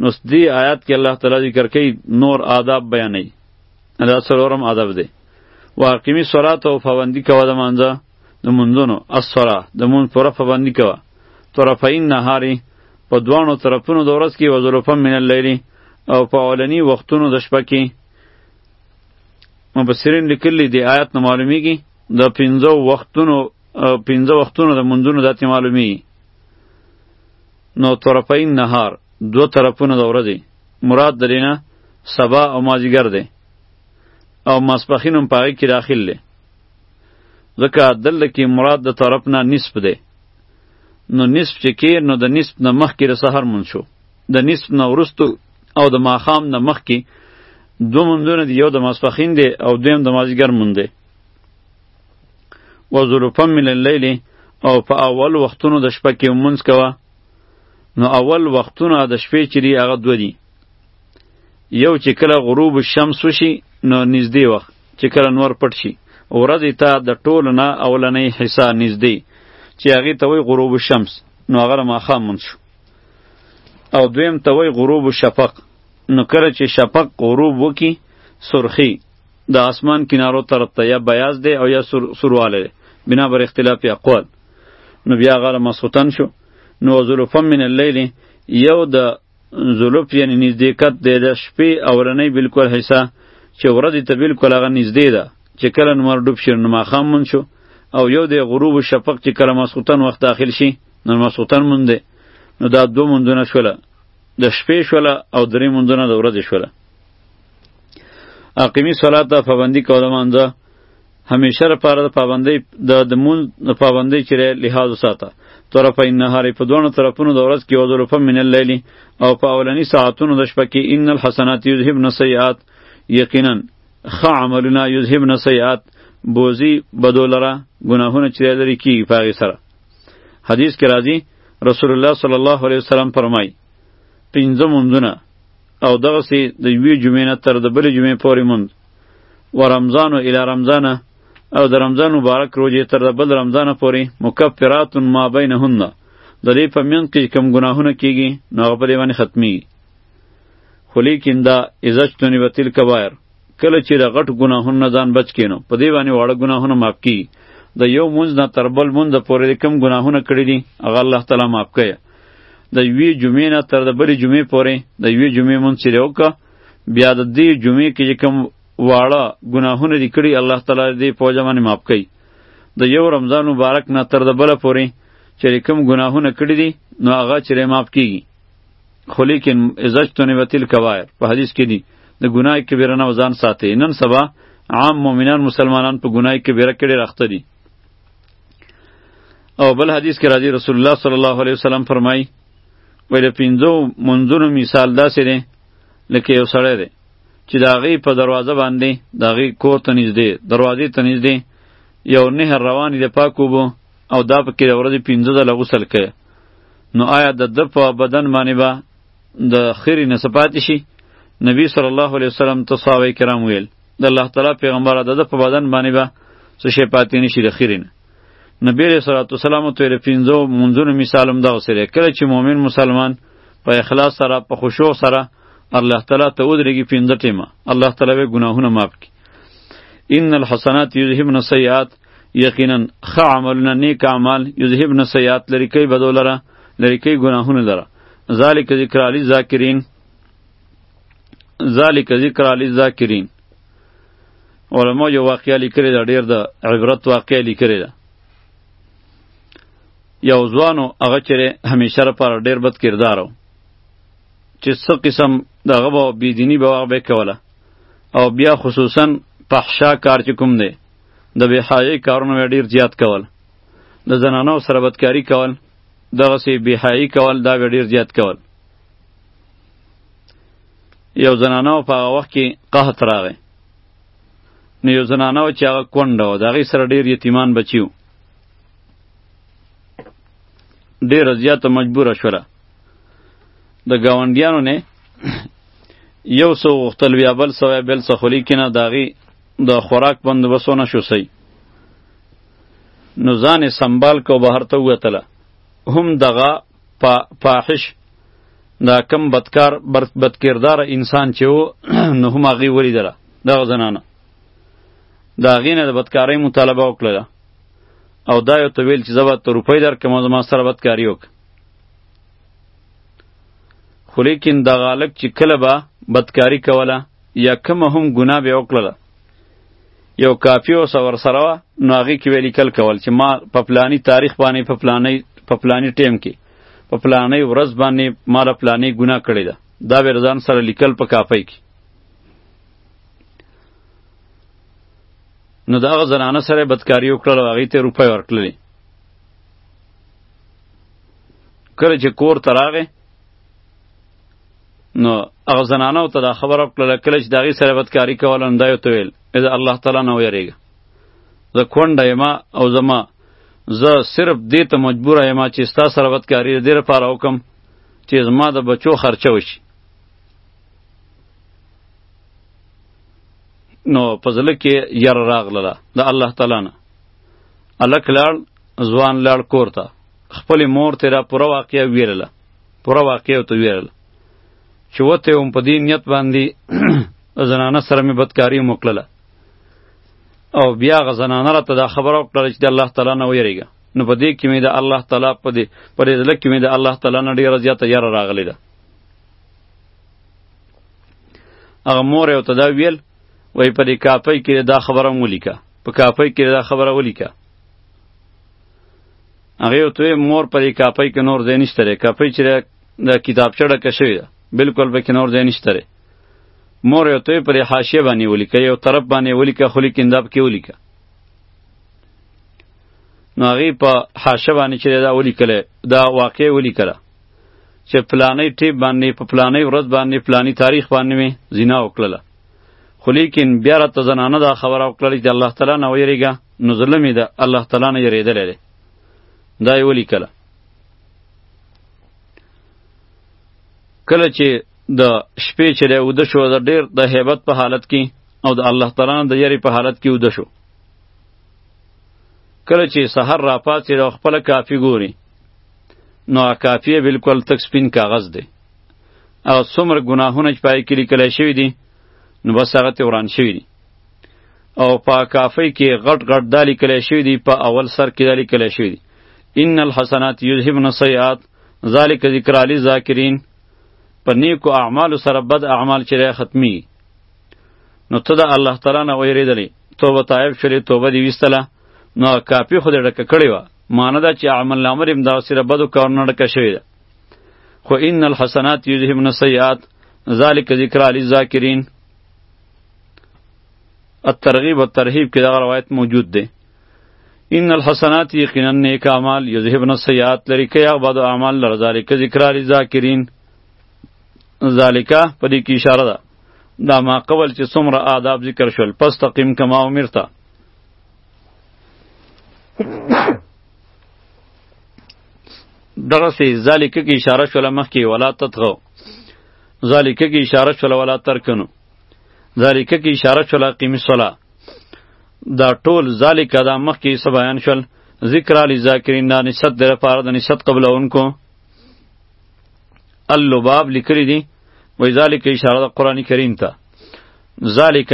نو دې آیات کې الله تعالی ذکر کوي نور آداب بیانوي دا څلورم آداب دی واقیمی صلات او پابندي کوه د مانځه د منځونو الصلا د مونږ پوره پابندي کوه طرفین نهاری په دواړو طرفونو د ورځ کې وظروفا من اللیل او په اولنی وختونو د شپه کې مبصرین لیکلی دی آیات نه معلومیږي د پنځو وختونو او پنځه وختونو د منځونو داتې معلومی نو طرفین نهار دو طرفونه د ورځې مراد درینه سبا او مازیګر دی او ماسپخین هم پاغی کې داخل دی ځکه دلته کې مراد د طرف نه نصف دی نو نصف چې کې نو د نصف نه مخکې د سحر مونږ شو د نصف نه ورستو او د ماخام نه مخکې دو مونږونه دی یو د ماسپخین دی او دویم د مازیګر مونږ دی و ظلفا من اللیل او په اول وختونو د شپه کې مونږ کوه نو اول وختونه د شپې چې دی هغه دوه دي یو چې کله غروب الشمس وشي نو نږدې وخت چې کله نور پټ شي ورځې ته د ټولو نه اولنۍ حصه نږدې چې هغې ته وایي غروب الشمس نو هغه ماښام مونږ شو او دویم ته وایي غروب الشفق نو کله چې شفق غروب وکي سرخی د آسمان کنارو طرف ته یا بیاض دی او یا سور سورواله دی بنا بر اختلاف اقوال نو بیا غره مسوتن شو نو ظلفم من اللیل یو د ظلف یعنی نزدېکت دی د شپې اورنۍ بالکل حصہ چې ورځې ته بالکل هغه نږدې ده چې کله نمر ډوب شي نو ماښام مون شو او یو د غروب شفق چې کله مسوتن وخت داخل شي نو مسوتن مون دی نو دا دوه مونځونه شوله د شپې شوله او درې مونځونه د ورځې شوله اقیمی صلات ته پابندی کول مانځه همیشه لپاره د پابندۍ د د مونځ د پابندۍ چې دی لحاظ وساته طرفه النهار په دواړو طرفونو د ورځ کې یو ځل په من اللیل او په اولني ساعتونو د شپه کې ان الحسنات یذهبن السیئات یقینا ښه عملونه یذهبن السیئات بوزي بدو لره ګناهونه چې لري کیږي په هغې سره حدیث کې راځي رسول الله صلی الله علیه وسلم فرمایي پنځه مونځونه او دغسې د یوې جمعې نه تر د بلې جمعې پورې مونځ و رمضان و الی رمضانه او د رمضان مبارک روزې تر د بل رمضانه پورې مکفرات ما بینهن د دې په منځ کې کوم ګناهونه کیږي نو هغه په دې باندې ختمیږي خو لیکن دا اذا اجتنبت الکبایر کله چې د غټو ګناهونو نه ځان بچ کړي نو په دې باندې واړه ګناهونه معاف کیږي د یو مونځ نه تر بل مونځ پورې د کوم ګناهونه کړي دي هغه الله تعالی معاف کوي د یوې جمعې نه تر د بلې جمعې پورې د یوې جمعې مونځ چې دی وکړه بیا د دې جمعې کې چې کوم واړه ګناهونه دي کړي الله تعالی دې په وجه باندې معاف کوي د یو رمضان مبارک نه تر د بله پورې چې کوم ګناهونه کړي دي نو هغه چې معاف کیږي خو لیکن ازجتنه به تل کبایر په حدیث کې دي د ګناه کبیره نه ځان ساتي نن سبا عام مؤمنان مسلمانان په ګناه کبیره کې ډېر اخته دي او بل حدیث کې راځي رسول الله صلی الله علیه وسلم فرمایي وای د پنځو منځونو مثال داسې دی لکه یو سړی دی چې د هغې په دروازه باندې د هغې کور ته نږدې دروازې ته نږدې یو نهر روان دی د پاکو اوبو او دا پکې د ورځې پنځه ځله غسل کوي نو آیا د ده په بدن باندې به د خیری نه څه پاتې شي نبی صلی الله علیه وسلم ته صحابه کرام ویل د الله تعالی پیغمبره د ده په بدن باندې به څه شی پاتې نه شي د خیری نه نبی علیه صلوات وسلام ته یې پنځو منځونو مثال هم دغسې دی کله چې مؤمن مسلمان په اخلاص سره په خشوع سره الله تعالی ته ودرېږي پنځه ټیمه الله تعالی به ګناهونه معاف کړي ان الحسنات یذهبن السیئات یقینا ښه عملونه نیک اعمال یذهبن سیئات لرې کوي بدو لره لرې کوي ګناهونه لره ذالک ذکر علی ذاکرین ذالک ذکر علی ذاکرین علماء یو واقعیا لیکلی دا ډیر د عبرت واقعیا لیکلی ده یو ځوانو هغه چیرې همیشه لپاره ډیر بد کردار و چې څه قسم دغه به بېدیني به هغه به کوله او بیا خصوصا پخشا کار چې کوم دی د بې حیايي کارونه به ډېر زیات کول د زنانو سره بدکاري کول دغسې بې حیايي کول دا به ډېر زیات کول یو زنانه په هغه وخت کې قحط راغی نو یو زنانه چې هغه کونډه وه د هغې سره ډېر یتیمان بچي وو ډېره زیاته مجبوره شوله د ګاونډیانو نه یو څه وغوښتل بیا بل څه بل څه خو لیکنه د هغې د خوراک بندوبست ونه شو سي نو ځان یې سنبال کو بهر ته ووتله هم دغه پا پاحش دا کم بدکار بدکردار انسان چې و نو هم هغې ولیدله دغه زنانه د هغې نه د بدکارۍ مطالبه وکړله او دا یو ته ویل چې زه به ته روپۍ درکړم او زما سره بدکاري وکړه خو لیکن دغه هلک چې کله به بدکاري کوله یا کومه هم ګناه به وکړله یو کاپی اوس ورسره وه نو هغې کې به لیکل کول چې ما په پلاني تاریخ باندې په پلاني په پلاني ټیم کې په پلاني ورځ باندې ما له پلاني ګناه کړې ده دا به ځان سره لیکل په کاپۍ کې نو دغه زنانه سره بدکاری وکړل او هغې ته روپۍ ورکړلې کله چې کور ته راغی نو هغه زنانه او ته دا خبر او کله کله چې داغي سره بدکاری کول نه دایو ته ویل اذا الله تعالی نه ویریږي زه کونډه یم او زما زه صرف دې ته مجبور یم چې ستا سره بدکاری دې لپاره وکم چې زما د بچو خرچه وشي نو په زړه کې ير راغله د الله تعالی نه الک لاړ ځوان لاړ کور ته خپل مور ته را پوره واقعیا ویرله پوره واقع ورته ویل چې وته هم په دې نیت باندې زنانه سره مې بدکاری وکړله او بیا غ زنانه راته دا خبره وکړله چې د الله تعالی نه ویریږه نو په دې کې مې د الله تعالی په دې په دې ځل کې مې د الله تعالی نه ډیره زیاته یاره راغلی ده هغه مور یې ورته دا ویل وایي په دې کاپۍ کې دا خبره هم ولیکه په کاپۍ کې دا خبره ولیکه هغه ته وی مور پر کاپی کې نور ځای نشته ری کاپی چې د کتابچه ډکه شوې ده بالکل به کې نور ځای نشته ری مور یو ته پر حاشیه باندې ولیکه یو طرف باندې ولیکه خو لیکنداب کې ولیکه نو هغه په حاشیه باندې چې دا ولیکل دا واقع ولیکله چې پلانې ټیپ باندې په پلانې ورځ باندې پلانې تاریخ باندې می زنا وکړله خو لیکن بیا راته زنانه دا خبره وکړله چې الله تعالی نه ویریږه نو زړه مې د الله تعالی نه یریدلی دی دا یې ولیکله کله چې د شپې چې دی اوده شو د ډېر د هیبت په حالت کې او د الله تعالی نه د یری په حالت کې اوده شو کله چې سحر را پاتې او خپل کافی ګوري نو کافی بالکل تک سپین کاغذ دی او څومره ګناهونه چې پای کې لیکل شوی دي نو بس هغه ته وران شوی دي او په کافی کې غټ غټ دالی کلی شوی دی په اول سر کې دالی کلی شوی دی ان الحسنات یذهبن السیئات ذالک ذکر علی ذاکرین په نیکو اعمال سره بد اعمال چې ختمی نو ته د الله تعالی نه ویریدلې توبه تایب شولې توبه دی وستله نو کافی خو دې ډکه کړې و معنی دا چې عمل نامه ریم دا سره بدو کارونه ډکه شوې ده خو ان الحسنات یذهبن السیئات ذالک ذکر للذاکرین الترغیب والترهیب کې دغه روایت موجود دی ان الحسنات یقینا نیک اعمال یذهبن السیئات لري کې هغه بد اعمال لر ذالک ذکر علی ذاکرین ذالک په دې کې اشاره ده دا ما قبل چې څومره آداب ذکر شول پس تقیم کما امرتا دغه سي ذالک کې اشاره شول مخکې ولا تطغوا ذالک کی اشاره شول ولا ترکنو ذالک کی اشاره شول قیم الصلاه دا ټول ذالک دا مخ کی څه بیان شول ذکر علی ذاکرین دا نسبت در پاره د نسبت قبل اونکو اللباب لیکلی دی وای ذالک اشاره د قران کریم ته ذالک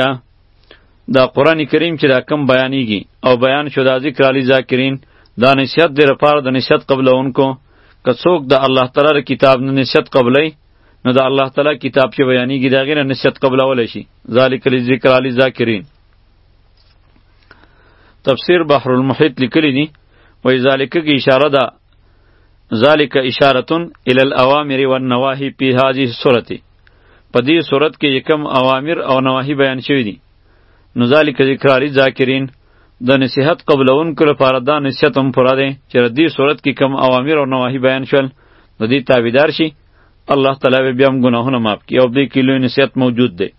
دا قران کریم چې دا کم بیانیږي او بیان شو دا ذکر علی ذاکرین دا نسیت دی لپاره د نسیت قبلونکو که څوک د الله تعالی د کتاب نه نسیت قبلای نو د الله تعالی کتاب چې بیانېږي د هغې نه نسیت قبلولی شي ذالک لذکر علی ذاکرین تفسیر بحر المحیط لیکلی دي وایي ذالک کې اشاره ده ذالک اشارتون الی الاوامر والنواهی فی هذه السورة په دې صورت کې یکم اوامر او نواهی بیان شوي دي نو ذالک ذکر علی ذاکرین د نصیحت قبلونکو لپاره دا نصیحت هم پوره دی چې د دې صورت کې کم اوامر او نواهی بیان شول د دې تابعدار شي الله تعالی به بیا هم ګناهونه معاف کړي او دې کې لوی نصیحت موجود دی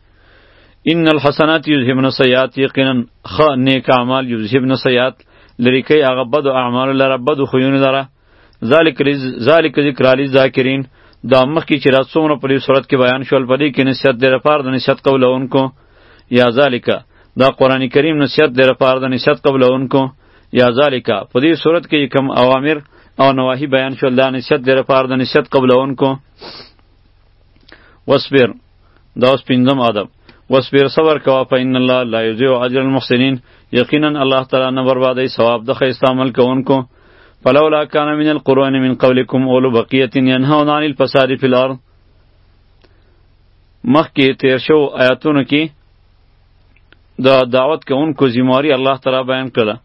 ان الحسنات یذهبن السیئات یقینا خ نیک اعمال یذهبن السیئات لری کوي هغه بد اعمال لره بد خویونه لره ذالک ذالک ذکر علی ذاکرین دا مخکې چې را څومره په دې صورت کې بیان شول په دې کې نصیحت دی لپاره د نصیحت قبلونکو یا ذالک دا قرآن کریم نصیحت دی لپاره د نصیحت قبلونکو یا ذالک په دې صورت کې کوم اوامر او نواهی بیان شول دا نصیحت دی لپاره د نصیحت قبلونکو وصبر دا اوس پنځم ادب وصبر صبر کوه فإن الله لا یضيع اجر المحسنین یقینا الله تعالی نه بربادی ثواب د ښه استعمال کوونکو فلولا کان من القرون من قبلکم اولو بقیه ینهون عن الفساد فی الارض مخکې تیر شو آیاتونو کې د دعوت کوونکو ذمہواری الله تعالی بیان کړه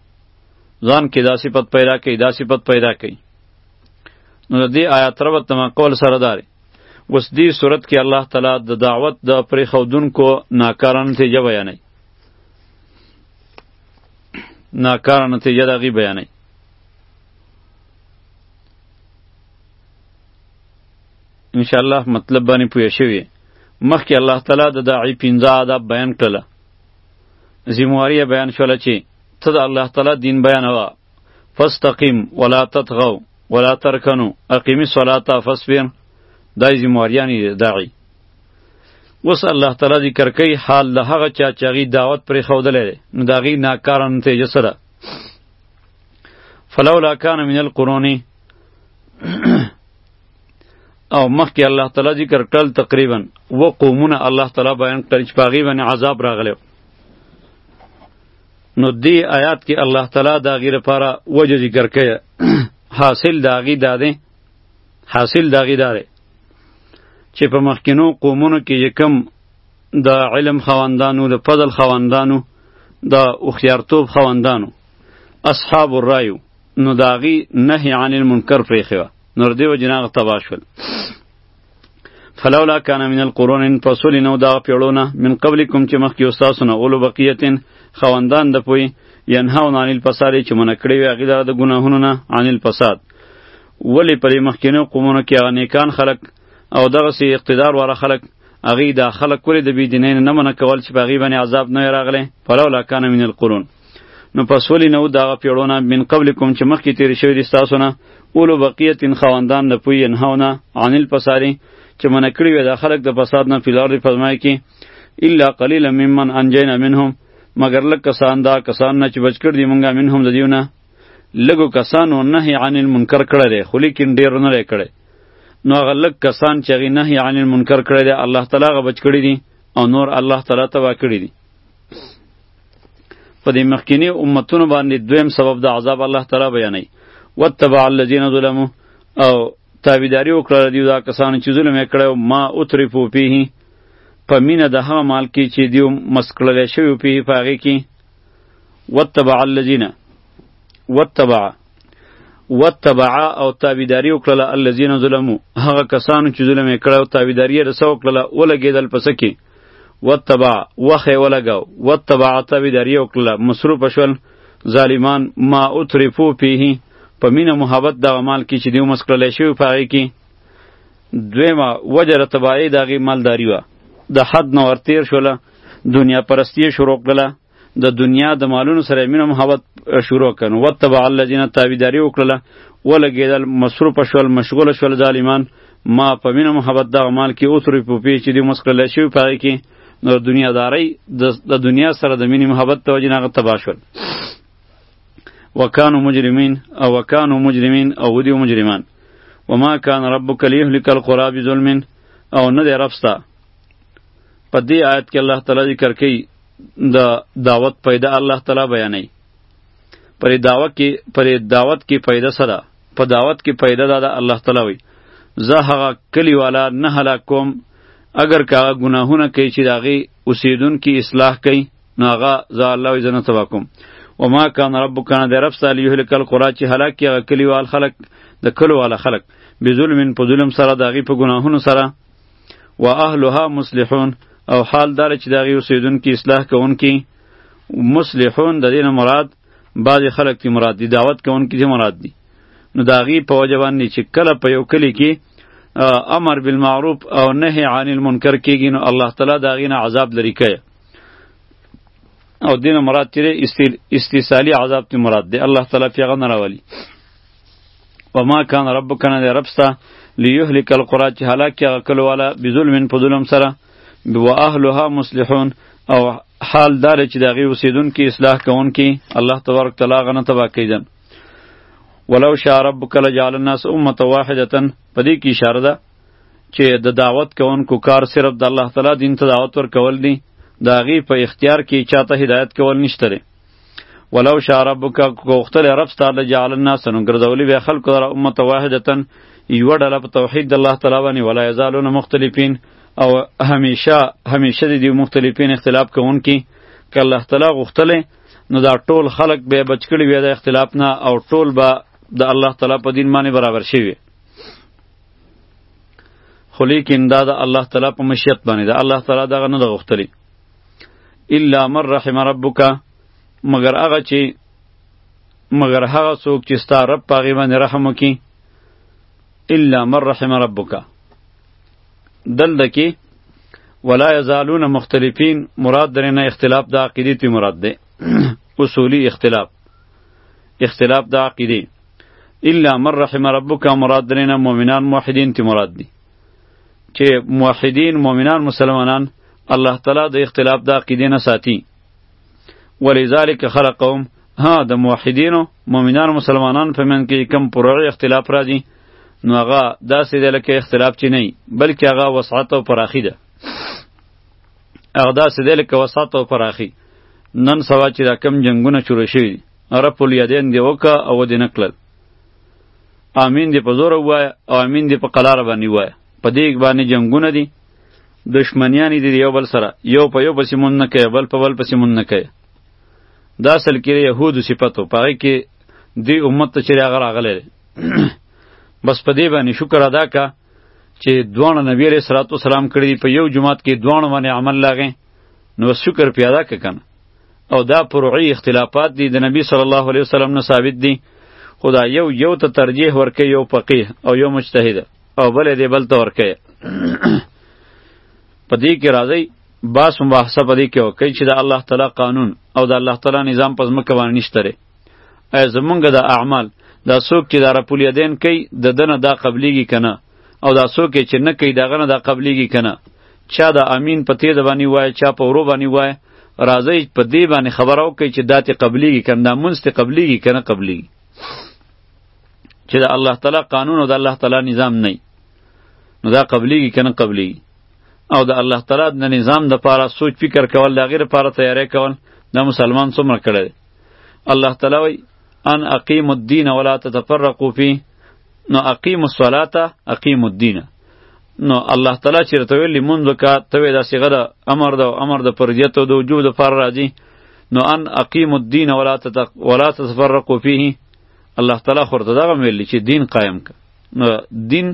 ځان کې دا صفت پیدا کړي دا صفت پیدا کړي نو د دې آیات ربط تما قول سره داره اوس دې صورت کې الله تعالی د دعوت د پرې خودونکو ناکاره نتیجه بیانوي ناکاره نتیجه د هغې بیانوي انشاءالله مطلب باندې پوه شوي مخکې الله تعالی د داعي پنځه آداب بیان کړله ذمواري بیان شوله چې ته د الله تعالی دین بیانوه فاستقیم ولا تطغوا ولا ترکنو اقیمی صلاتا فسبر دا زمواریانی داعی وس الله تعالی ذکر کوي حال له هغه چا چې هغه دعوت پرې خودلې نو دا غي ناکاره نتیجه سره فلولا کان من القرون او مخکې الله تعالی ذکر کړل تقریبا و قومونه الله تعالی بیان کړی چې پاغي باندې عذاب راغلی نو دی آیات کې الله تعالی دا غیر لپاره وجه ذکر کړي حاصل دا غی دا دی حاصل دا غی دا دی چې په مخکینو قومونو کې یکم د علم خواندانو د فضل خواندانو د اوخیارتوب خواندانو اصحاب الرایو نو داغي نهی عن المنکر پرې خو نور دیو جناغ تبا شول فلولا کان من القرون فصلی نو دا پیړونه من قبلکم چې مخکې استاسو نه اولو بقیتن خواندان د پوی ینهون عن الفساد چې منع کړی وي هغې لره د ګناهونو نه عن الفساد ولې پرې مخکینو قومونو کې هغه نیکان خلک او دغسې اقتدار واره خلک هغې دا خلک ولې د بېدینۍ نه منع کول چې په هغې باندې عذاب نه وی راغلی فلولا کان من القرون نو پس ولی نو داغه پیړونه من قبلکم چې مخکې تیر شوی دي تاسو نه اولو بقیت خواندان د پوی انهونه عن الفساری چې من کړی وي د خلک د فساد نه فلار دی فرمای کی الا قلیلا ممن انجینا منهم مگر لک کسان دا کسان نه چې بچ کړ دی مونږه منهم د دیونه لګو کسانو نهی عن المنکر کړی دی خو لیکن ډیر نه لري کړی نو هغه لک کسان چې غی نهی عن المنکر کړی دی الله تعالی غ بچ کړی دی او نور الله تعالی تبا کړی دی په دې مخکینی امتونو باندې دویم سبب د عذاب الله تعالی بیانوي وتبع الذين ظلموا او تابعداري وکړه دی دا کسان چې ظلم یې کړو ما اترفو پیه په مینه د هغه مال کې چې دیو مسکړل شوی پیه په هغه کې وتبع الذين وتبع وتبع او تابعداري وکړه الذين ظلموا هغه کسان چې ظلم یې کړو تابعداري رسو کړه ولګیدل پسکه وتبع وخه ولګاو وتبع تبی در یو کله مصروف شول ظالمان ما اترفو پیه په مینه محبت دغه مال کې چې دیو مسکړل شوی په هغې کې دویمه وجه د تباهۍ د هغې مالداري وه د حد نه ورتېر شوله دنیا پرستي یې شروع کړله د دنیا د مالونو سره مینه محبت شروع کړ نو وتبع الذین تابعداري وکړله ولګېدل مصروف شول مشغول شول ظالمان ما په مینه محبت دغه مال کې اوس روی پوپې چې دوی مسکړل شوي په هغې کې نو دنیادارۍ د دنیا سره د مینې محبت د وجې نه هغه تباه شول وکانو مجرمین او وکانو مجرمین او ودي مجرمان وما کان ربک لیهلک القرى بظلم او نه دی رب ستا په دې آیت کې الله تعالی ذکر کوي د دعوت پیدا الله تعالی بیانوي پر دعوت کې پر دعوت کې پیدا سره په دعوت کې پیدا ده الله تعالی وي زه هغه کلی والا نه هلاک کوم اگر که هغه ګناهونه کوي چې د هغې اوسېدونکي اصلاح کوي نو هغه زه الله وي زه نه تباه کوم وما کان ربک نه د رب سره لیهلک القرا چې هلاک کړي هغه کلیوال خلک د کلو والا خلک بظلم په ظلم سره د هغې په ګناهونو سره و اهلها مصلحون او حال دار چې دغه اوسیدونکو اصلاح کوونکي مصلحون د دین مراد بعض خلک تی مراد دي دعوت کوونکي تی مراد دي نو داغي په وجه باندې چې کله په یو کلی کې امر بالمعروف او نهی عن المنکر کیږي نو الله تعالی داغي نه عذاب لري کوي او دین مراد تیرې استیصالی عذاب تی مراد دی الله تعالی پیغمبر راولي وما کان ربک نه دی ربستا لیهلک القرى چې هلاک یا کلو والا بظلم په ظلم سره و اهلها مصلحون او حال دار چې دغه اوسیدونکو اصلاح کوونکي الله تبارک تعالی غنه تبا کیدن ولو شاء ربک لجعل الناس امه واحده په دې کې اشاره ده چې د دعوت کوونکو کار صرف د الله تعالی دین ته دعوت ورکول دي د هغې په اختیار کې چاته هدایت کول نشته ولو شاء ربک کوختل رب ستاره جعل الناس نو ګرځولې به خلق در امه واحده یو ډله په توحید د الله تعالی باندې ولا یزالون مختلفین او همیشه همیشه د دې مختلفین اختلاف کوونکي ک الله تعالی غوښتلې نو دا ټول خلق به بچکړي وي د اختلاف نه او ټول به د الله تعالی په دین باندې برابر شي خو لیکن دا د الله تعالی په مشیت باندې دا الله تعالی دغه نه غوښتلی الا من رحم ربک مگر هغه چې مگر هغه څوک چې ستا رب په هغې باندې رحم وکړي الا من رحم ربک دلته کې ولا یزالون مختلفین مراد درې نه اختلاف د عقیدې تی مراد دی اصولی اختلاف اختلاف د عقیدې الا من رحم ربک مراد درې نه مؤمنان موحدین تی مراد دی چې موحدین مؤمنان مسلمانان الله تعالی د اختلاف د عقیدې نه ساتي ولذلک خلقهم ها د موحدینو مؤمنان مسلمانان په من کې کم پرړی اختلاف راځي نو هغه داسې دی لکه اختلاف چې نه بلکې هغه وسعت او پراخي ده هغه داسې دی لکه وسعت او پراخي نن سبا چې دا کم جنگونه شروع شوي رب الیدین دی وکه او دې نکړل امین دې په زور ووایه او امین دې په قلار باندې ووایه په دې باندې جنگونه دي دشمنیانی دي یو بل سره یو په یو پسې مون نه کوي بل په بل پسې مون نه کوي دا اصل کې یهودو صفاتو په هغې کې دې امت ته چېرې هغه راغلی دی بس په دې باندې شکر ادا کا چې دواړه نبی علیه صلات وسلام کړي په یو جماعت کې دواړه باندې عمل لاغې نو شکر پیاده که کنه او دا پروعی اختلافات دی د نبی صلی الله علیه وسلم نه ثابت دی خدا یو یو ته ترجیح ورکه یو فقیه او یو مجتهد او بل دی بل ته ورکه په دې کې راځي باس مباحثه په دې کې وکړي چې د الله تعالی قانون او د الله تعالی نظام په ځمکه باندې نشته لري ای زمونږ د اعمال دا څوک چې دا رپولیدین کوي د دنه دا قبلیږي کنه او دا څوک چې نه کوي دغه نه دا قبليږي کنه چا دا امین په تیز باندې وای چا په ورو باندې وای راځي په دې باندې خبرو کوي چې داتې قبليږي کنه دا مونږ ته قبليږي کنه قبليږي چې دا الله تعالی قانون او دا الله تعالی نظام نه نو دا قبليږي کنه قبليږي او د الله تعالی د نظام د پاره سوچ فکر کول د غیر لپاره تیاری کول دا مسلمان څومره کړی الله تعالی وی ان اقیم الدین ولا تتفرقوا فی نو اقیم الصلاه اقیم الدین نو الله تعالی چې رته ویلی مونږ کا ته دا صيغه د امر د امر د پرجیت او د وجوب د فر راځي نو ان اقیم الدین ولا تتق ولا تتفرقوا فيه الله تعالی خورته دا ویلی چې دین قائم ک نو دین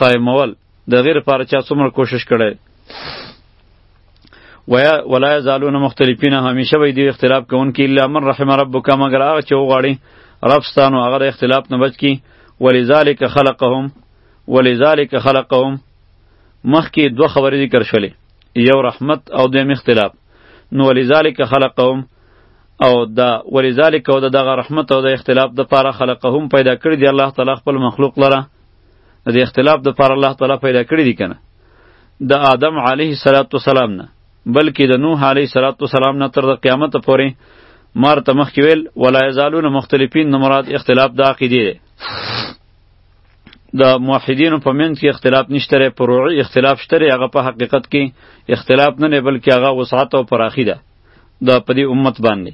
قائمول د غیر پاره چا څومره کوشش کړي ویا ولا یزالون مختلفین همیشه وي دی اختلاف کوونکي الا من رحم ربک مگر هغه چې وغواړي رب ستانو هغه د اختلاف نه بچ کی ولذالک خلقهم ولذالک خلقهم مخکې دوه خبرې ذکر شولې یو رحمت او دویم اختلاف نو ولذالک خلقهم او دا ولذالک او دغه رحمت او د اختلاف د پاره خلقهم پیدا کړی دی الله تعالی خپل مخلوق لره د دې اختلاف د پر الله تعالی پیدا کړی دی کنه د آدم علیه السلام نه بلکې د نوح علیه السلام نه تر د قیامت پورې مار ته مخکې ویل ولا یزالون مختلفین نه مراد اختلاف د عقیدې دی د موحدینو په منځ کې اختلاف نشته ری پروعي اختلاف شته ری هغه په حقیقت کې اختلاف نه نه بلکې هغه وسعت او پراخي ده د پدی امت باندې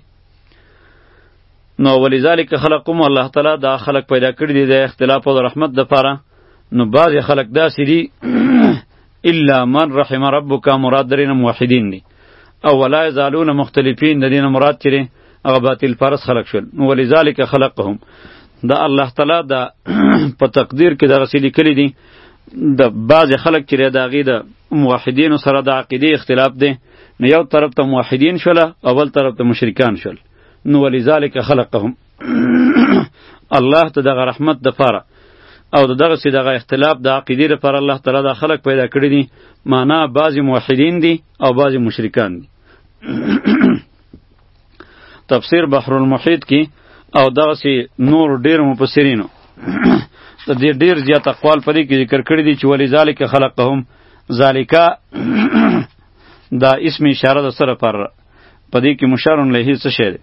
نو ولذالک خلقکم الله تعالی دا خلق پیدا کړی دی د اختلاف او رحمت د پاره نو بعض خلق داسې دي الا من رحم ربک مراد درین موحدین دي او ولا یزالون مختلفین د دین مراد چیرې هغه باطل پرس خلق شول نو ولذالک خلقهم دا الله تعالی دا په تقدیر کې دغه سې لیکلي دي د بعض خلک چې د هغې د موحدینو سره د عقیدې اختلاف دی نو یو طرف ته موحدین شول او بل طرف ته مشرکان شول نو ولذالک خلقهم الله ته دغه رحمت د پاره او دغه سي دغه اختلاف د عقیده لپاره الله تعالی دا خلق پیدا کړی دي معنا بعضی موحدین دي او بعضی مشرکان دي تفسیر بحر المحیط کې او دغه سي نور ډیر مفسرینو ته دې ډیر زیات اقوال پرې کې ذکر کړی دي چې ولی ذالک خلقهم ذالکا دا اسم اشاره د سره پر په دې کې مشار الیه څه شی دی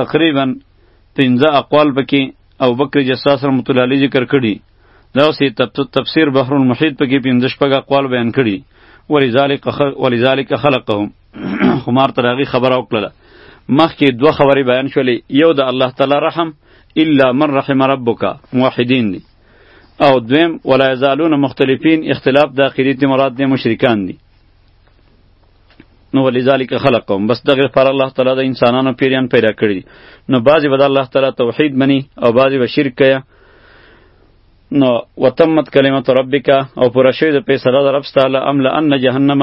تقریبا پنځه اقوال پکې او بکر جساس رحمت الله علیه ذکر کړي دا سه تفسیر بحر المحیط پکې پنځه شپږ اقوال بیان کړي ولذالک ولذالک خلقهم خمار تراغي خبره وکړه مخکې دوه خبرې بیان شولې یو د الله تعالی رحم الا من رحم ربک موحدین دي او دویم ولا یزالون مختلفین اختلاف داخلی تی مراد دی مشرکان دی نو ولذالک خلقهم بس دغه پر الله تعالی د انسانانو پیریان پیدا کړی نو بعضی به د الله تعالی توحید منی او بعضی به شرک کوي نو وتمت کلمت ربک او پر شوی د پیسره د رب تعالی امل ان جهنم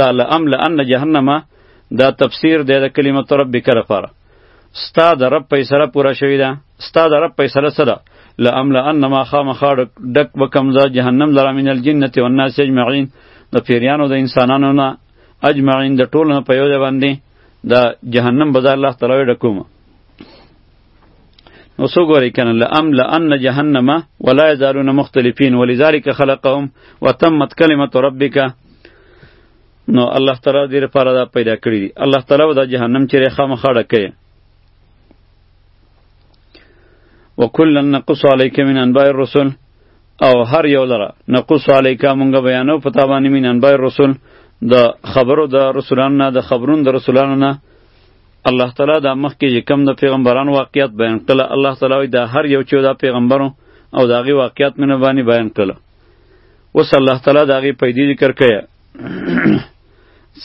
دا لامل ان جهنم دا تفسیر دی د کلمت ربک لپاره ستا د رب فیصله پوره شوې ده ستا د رب فیصله څه ده لاملا انما خامخا ډک وکم زه جهنم لره من الجنه والناس اجمعین د پیریانو د انسانانو نه اجمعین د ټولو نه په یو ځای باندې د جهنم به زه الله تعالی ډکوم نو څو ګورې کنه لاملا ان جهنم ولا یزالون مختلفین ولذلک خلقهم وتمت کلمه ربک نو الله تعالی دې لپاره دا پیدا کړی دی الله تعالی دا جهنم چې ریخه مخاړه کوي وکلا نقص علیک من انباء الرسل او هر یو لره نقص علیک مونږ بیانو په تابانی من انباء الرسل د خبرو د رسولانو نه د خبرون د رسولانو نه الله تعالی دا مخکې چې کم د پیغمبرانو واقعیت بیان کړل الله تعالی دا هر یو چې دا پیغمبرو او داغي واقعیت مینه باندې بیان کړل وس الله تعالی داغي پیدې ذکر کړي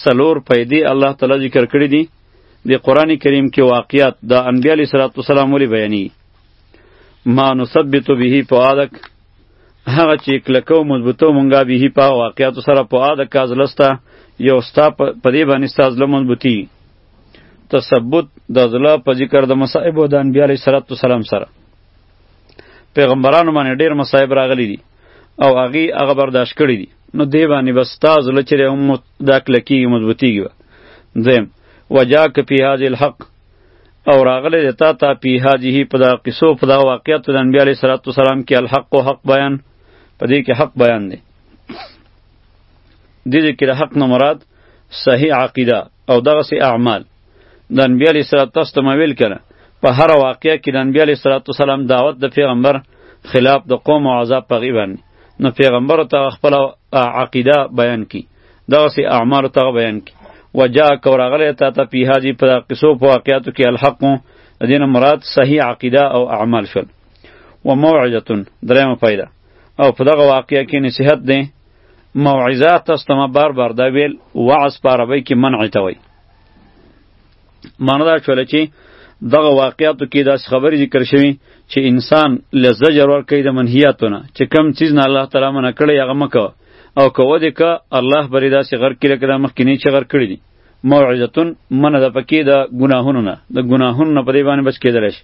سلور پیدې الله تعالی ذکر کړی دي د قران کریم کې واقعیات د انبیاء علیه السلام ولې بیانې ما نثبت به فؤادک هغه چې کلکو مضبوطو مونږه به په واقعیت سره په اده کاز لستا یو ستا په دې باندې ساز لمون بوتی تثبت د ځله په ذکر د مصائب او د انبیاء علیه السلام سره پیغمبرانو باندې ډیر مصائب راغلي دي او هغې هغه برداشت کړي دي نو دې باندې به ستا زړه چې دی هم دا کلکېږي مضبوطېږي به دویم وجاک فی هذه الحق او راغلی د تا ته فی هذه په دغه قصو په دغه واقعاتو د انبیا علیه صلات وسلام کې الحق او حق بیان په دې کې حق بیان دی دې کې د حق نه مراد صحیح عقیده او دغه سي اعمال د انبي علی صلوات تاسو ته ویل کړه په هر واقعیا کې د انبي علی صلوات والسلام دعوت د پیغمبر خلاف د قوم او عذاب په غیبه نو پیغمبر ته خپل عقیده بیان کی دغه سي اعمال ته بیان کی وجا کوراغله تا ته په هاجی په قصو په واقعاتو کې الحق دین مراد صحیح عقیده او اعمال شول و موعظه دریم فائدہ او په دغه واقعیا کې نصیحت دی موعظه تاسو ته ما بار بار دا ویل وعظ په عربۍ کې منع ته وایي معنی دا شوله چې دغه واقعاتو کې داسې خبرې ذکر شوي چې انسان له زجر ورکوي د منهیاتو نه چې کم څیز نه الله تعالی منع کړی هغه مه کوه او که ودې که الله برې داسې غر کړي لکه دا مخکې نه چې غر کړي دي موعظتون منه ده پکې د ګناهونو نه د ګناهونو نه په دې باندې بچ کېدلی شي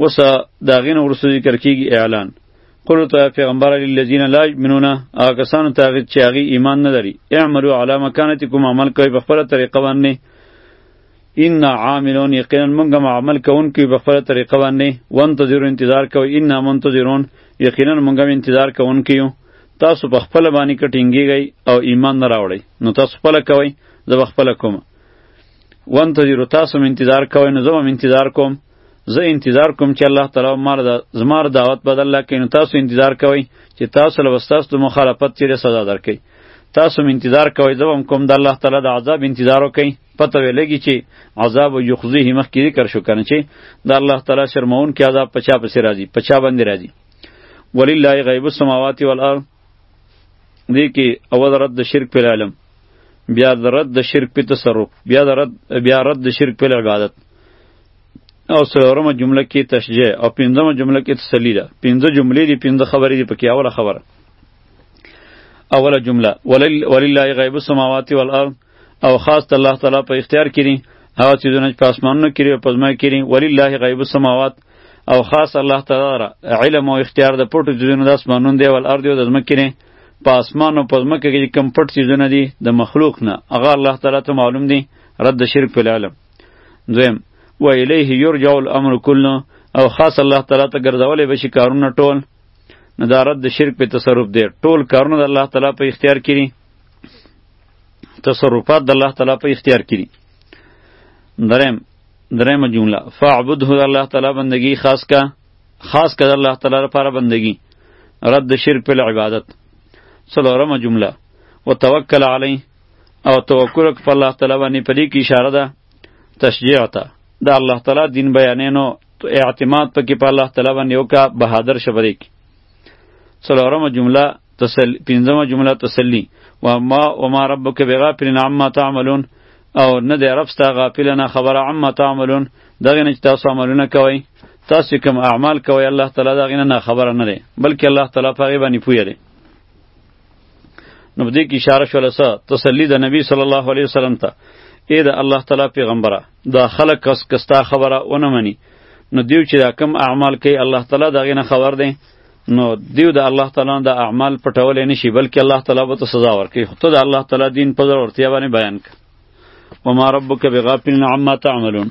اوس دا غین ورسو ذکر کیږي اعلان قلو ته پیغمبر علی الذین لا یؤمنون هغه کسانو ته هغه چې هغه ایمان نه لري اعملوا علی مکانتکم عمل کوي په خپله طریقه باندې ان عاملون یقینا موږ هم عمل کوونکي په خپله طریقه باندې وانتظرو انتظار کوي ان منتظرون یقینا موږ هم انتظار کوونکي یو تاسو په خپله باندې که ټینګېږئ او ایمان نه راوړئ نو تاسو خپله کوئ زه به خپله کوم وانتظروا تاسو هم انتظار کوئ نو زه هم انتظار کوم زه انتظار کوم چې الله تعالی مار دا زما دعوت بدل الله کړي نو تاسو انتظار کوئ چې تاسو له وستاس د مخالفت چیرې سزا درکړي تاسو هم انتظار کوئ زه هم کوم د الله تعالی د عذاب انتظار وکړئ پته وی لګی چې عذاب او یخزیه مخ کې ذکر شو کنه چې د الله تعالی شرمون کې عذاب پچا پسې راځي پچا باندې راځي ولله غیب السماوات والارض دې کې اول رد د شرک په علم بیا د رد د شرک په تصرف بیا د رد بیا رد د شرک په عبادت او څلورمه جمله کې تشجیع او پنځمه جمله کې تسلی ده پنځه جملې دي پنځه خبرې دي پکې اوله خبره اوله جمله ولله غیب السماوات والارض او خاص د الله تعالی په اختیار کې دي هغه څیزونه چې په اسمانونو کې دي او په ځمکه کې دي ولله غیب السماوات او خاص الله تعالی را علم او اختیار د پټو څیزونو د اسمانونو دی او الارض او د ځمکې نه په اسمان او په ځمکه کې کوم پټ څیزونه دي د مخلوق نه هغه الله تعالی ته معلوم دي رد شرک په العالم دویم و الیه یرجع الامر کله او خاص الله تعالی ته ګرځولې بشي کارونه ټول نه دا رد شرک په تصرف دی ټول کارونه د الله تعالی په اختیار کې دي تصرفات د الله تعالی په اختیار کې دي دریم دریم جمله فاعبده د الله تعالی بندگی خاص کا خاص کا د الله تعالی لپاره بندگی رد شرک په عبادت څلورمه جمله وتوکل علی او توکل په الله تعالی باندې په دې کې اشاره ده تشجیع ته د الله تعالی دین بیانې نو اعتماد پکې په الله تعالی باندې وکړه بهادر شبرې کې څلورمه جمله تسل پنځمه جمله تسلی و ما و ما ربک بغافل عما تعملون او نه دی رب ستا غافل نه خبره عما تعملون دغه نه چې تاسو عملونه کوئ تاسو کوم اعمال کوئ الله تعالی دغه نه خبره نه دی بلکې الله تعالی په هغې باندې پوه دی نو دې کې اشاره شوله سه تسلی د نبی صلی الله علیه وسلم ته ای د الله تعالی پیغمبره دا خلک کس کستا خبره ونه مني نو دیو چې دا کم اعمال کوي الله تعالی دغه نه خبر دی نو دیو د الله تعالی د اعمال پټولې نشي بلکې الله تعالی به ته سزا ورکړي خو ته د الله تعالی دین په ضرور ورتیا باندې بیان ک وما ربک بغافل عما تعملون